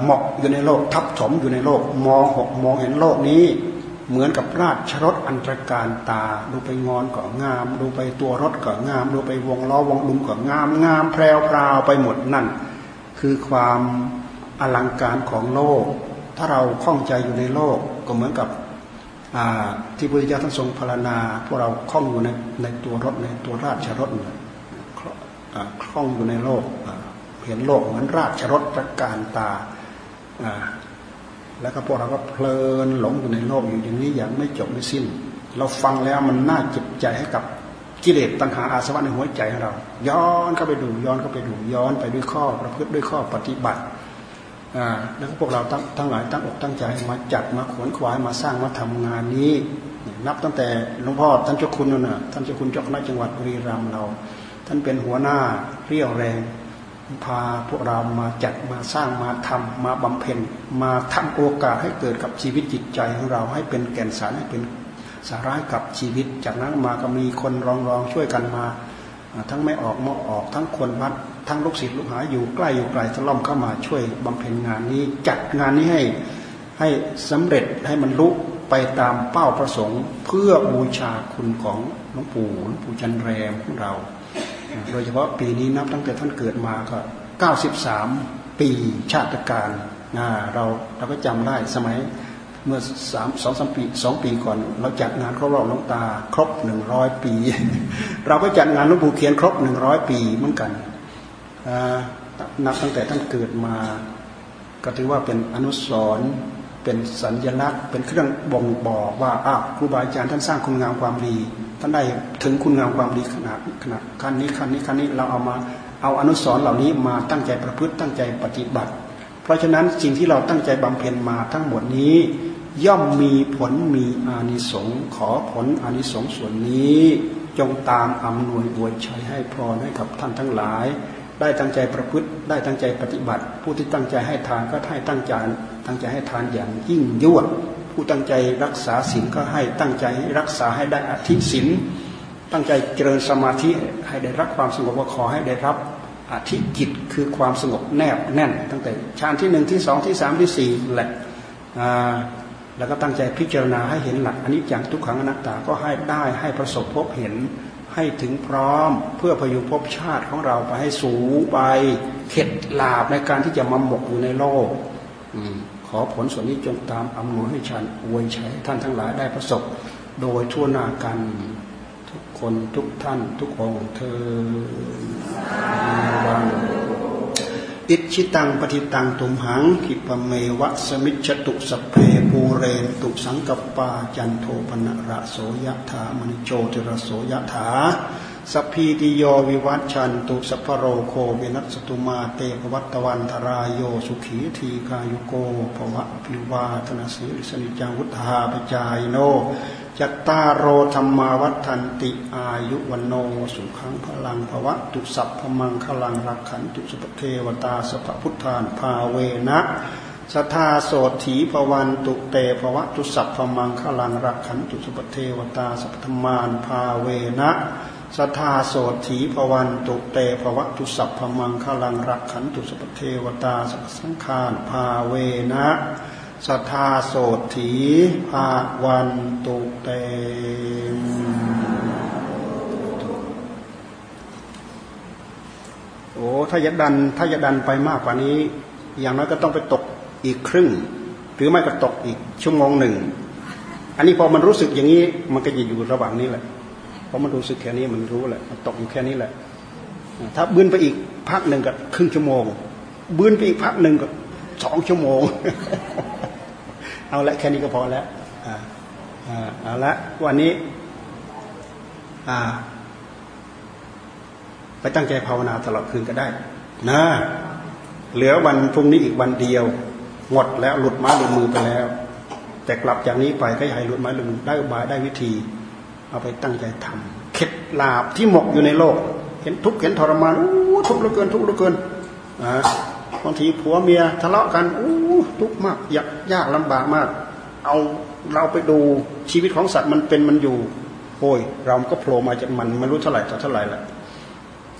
หมกอยู่ในโลกทับถมอยู่ในโลก มองหกมองเห็นโลกนี้ เหมือนกับราชรถอันตรการตา ดูไปงอนก็งาม ดูไปตัวรถก็งาม ดูไปวงล้อวงดุมก็งามงามแพรวพราวไปหมดนั่น คือความ อลังการของโลก ถ้าเราคล่องใจอยู่ในโลกก็เหมือนกับที่พระพุทธเจ้าท่านทรงพรรณนาพวกเราคล่องอยู่ในในตัวรถในตัวราชรถคล่องอยู่ในโลกเห็นโลกเหมือนราชรถตรการตาแล้วก็พวกเราก็เพลินหลงอยู่ในโลกอยู่อย่างนี้อย่างไม่จบไม่สิ้น เราฟังแล้วมันน่าเจ็บใจให้กับกิเลสตัณหาอาสวะในหัวใจของเรา ย้อนเข้าไปดูย้อนเข้าไปดูย้อนไปด้วยข้อประพฤติด้วยข้อปฏิบัติ แล้วพวกเราทั้งทั้งหลายตั้งอกตั้งใจมาจัดมาขวนขวายมาสร้างมาทำงานนี้ นับตั้งแต่หลวงพ่อท่านเจ้าคุณนั่นน่ะท่านเจ้าคุณเจ้าคณะจังหวัดบุรีรัมย์เรา ท่านเป็นหัวหน้าเรี่ยวแรง พาพวกเรามาจัดมาสร้างมาทำมาบำเพ็ญ มาทำโอกาสให้เกิดกับชีวิตจิตใจของเราให้เป็นแก่นสารให้เป็นสาระกับชีวิต จากนั้นมาก็มีคนรองรองช่วยกันมา ทั้งไม่ออกมาออกทั้งคนวัด ทั้งลูกศิษย์ลูกหาอยู่ใกล้อยู่ไกลทะล่อมเข้ามาช่วยบำเพ็ญงานนี้จัดงานนี้ให้ให้สำเร็จให้มันลุไปตามเป้าประสงค์ เพื่อบูชาคุณของหลวงปู่หลวงปู่จันแรมของเรา โดยเฉพาะปีนี้นับตั้งแต่ท่านเกิดมาก็ 93 ปีชาติการนะเราเราก็จำได้สมัยเมื่อสามสองสามปีสองปีก่อน เราจัดงานครบรอบหลวงตา ครบหนึ่งร้อยปี เราก็จัดงานหลวงปู่เขียนครบหนึ่งร้อยปีเหมือนกัน นับตั้งแต่ท่านเกิดมา ก็ถือว่าเป็นอนุสรณ์เป็นสัญลักษณ์ เป็นเครื่องบ่งบอกว่าอ้าวครูบาอาจารย์ท่านสร้างคุณงามความดี ท่านได้ถึงคุณงามความดีขนาดขนาดขั้นนี้ขั้นนี้ขั้นนี้เราเอามาเอาอนุสรณ์เหล่านี้มาตั้งใจประพฤติตั้งใจปฏิบัติ เพราะฉะนั้นสิ่งที่เราตั้งใจบำเพ็ญมาทั้งหมดนี้ย่อมมีผลมีอานิสงส์ขอผลอานิสงส์ส่วนนี้ จงตามอำนวยอวยชัยให้พรให้กับท่านทั้งหลาย ได้ตั้งใจประพฤติ ได้ตั้งใจปฏิบัติ ผู้ที่ตั้งใจให้ทานก็ให้ตั้งใจตั้งใจให้ทานอย่างยิ่งยวด ผู้ตั้งใจรักษาศีลก็ให้ตั้งใจรักษาให้ได้อธิศีลตั้งใจเจริญสมาธิให้ได้รับความสงบขอให้ได้รับอธิจิตคือความสงบแนบแน่น ตั้งแต่ฌานที่หนึ่งที่สองที่สามที่สี่แหละแล้วก็ตั้งใจพิจารณาให้เห็นหลักอันนี้อย่างทุกขังอนัตตาก็ให้ได้ให้ประสบพบเห็น ให้ถึงพร้อมเพื่อพยุงภพชาติของเราไปให้สูงไปเข็ดลาบในการที่จะมาหมกอยู่ในโลกอขอผลส่วนนี้จงตามอำนวยให้ฉันอวยใช้ท่านทั้งหลายได้ประสบ โดยทั่วหน้ากันทุกคนทุกท่านทุกองเธอ อิชิตังปฏิตังตุมหังขิปเมวะสมิจตุสเพปูเรนตุสังกปาจันโทปนระโสยถามณิโจติระโสยถาสพีติโยวิวัชชันตุสัพโรโควินัสตุมาเตภวัตวันธรายโยสุขีทีกายุโกภวะพิวาธนาสิริสนิจังวุฒาปจายโน จัตตาโรธรรมาวัฏันติอายุวันโนสุขังพลังภวะตุสัพพมังคลังรักขันตุสุปเทวตาสัพพุทธานภาเวนะสทาโสถีภวันตุเตภวะตุสัพพมังคลังรักขันตุสุปเทวตาสัพธมานภาเวนะสทาโสถีภวันตุเตภวะตุสัพพมังคลังรักขันตุสุปเทวตาสัพสังฆานภาเวนะ สัทธาโสถีภาวันตุเตมโอ้ถ้าจะดันถ้าจะดันไปมากกว่านี้ อย่างน้อยก็ต้องไปตกอีกครึ่ง หรือไม่ก็ตกอีกชั่วโมงหนึ่ง อันนี้พอมันรู้สึกอย่างนี้ มันก็จะอยู่ระหว่างนี้แหละพอมันรู้สึกแค่นี้มันรู้แหละมันตกอยู่แค่นี้แหละ ถ้าบืนไปอีกพักหนึ่งก็ครึ่งชั่วโมงบืนไปอีกพักหนึ่งก็สองชั่วโมง เอาละแค่นี้ก็พอแล้วเอาละวันนี้ไปตั้งใจภาวนาตลอดคืนก็ได้นะเหลือวันพรุ่งนี้อีกวันเดียว หมดแล้วหลุดไม้หลุดมือไปแล้ว แต่กลับจากนี้ไปก็อย่าให้หลุดไม้หลุดมือได้อบายได้วิธี เอาไปตั้งใจทำเข็ดลาบที่หมกอยู่ในโลก เห็นทุกข์เห็นทรมานทุกข์เหลือเกินทุกข์เหลือเกินอ่า บางทีผัวเมียทะเลาะกันอู้ทุกข์มากยากยากลำบากมาก เอาเราไปดูชีวิตของสัตว์มันเป็นมันอยู่โอ้ยเราก็โผล่มาจากมันไม่รู้เท่าไหร่ต่อเท่าไหร่ละ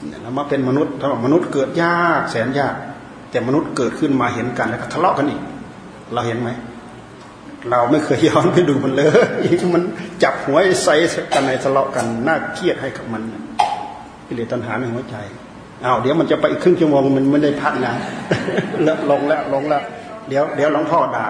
เนี่ยมาเป็นมนุษย์ถ้ามนุษย์เกิดยากแสนยาก แต่มนุษย์เกิดขึ้นมาเห็นกันแล้วก็ทะเลาะกันอีก เราเห็นไหมเราไม่เคยย้อนไปดูมันเลยมันจับหัวใส่กันในทะเลาะกันน่าเครียดให้กับมันกิเลสตัณหาในหัวใจ เอาเดี๋ยวมันจะไปอีกครึ่งชั่วโมงมันไม่ได้พักนะแลงแล้วลงแล้ว เดี๋ยวเดี๋ยวหลวงพ่อด่า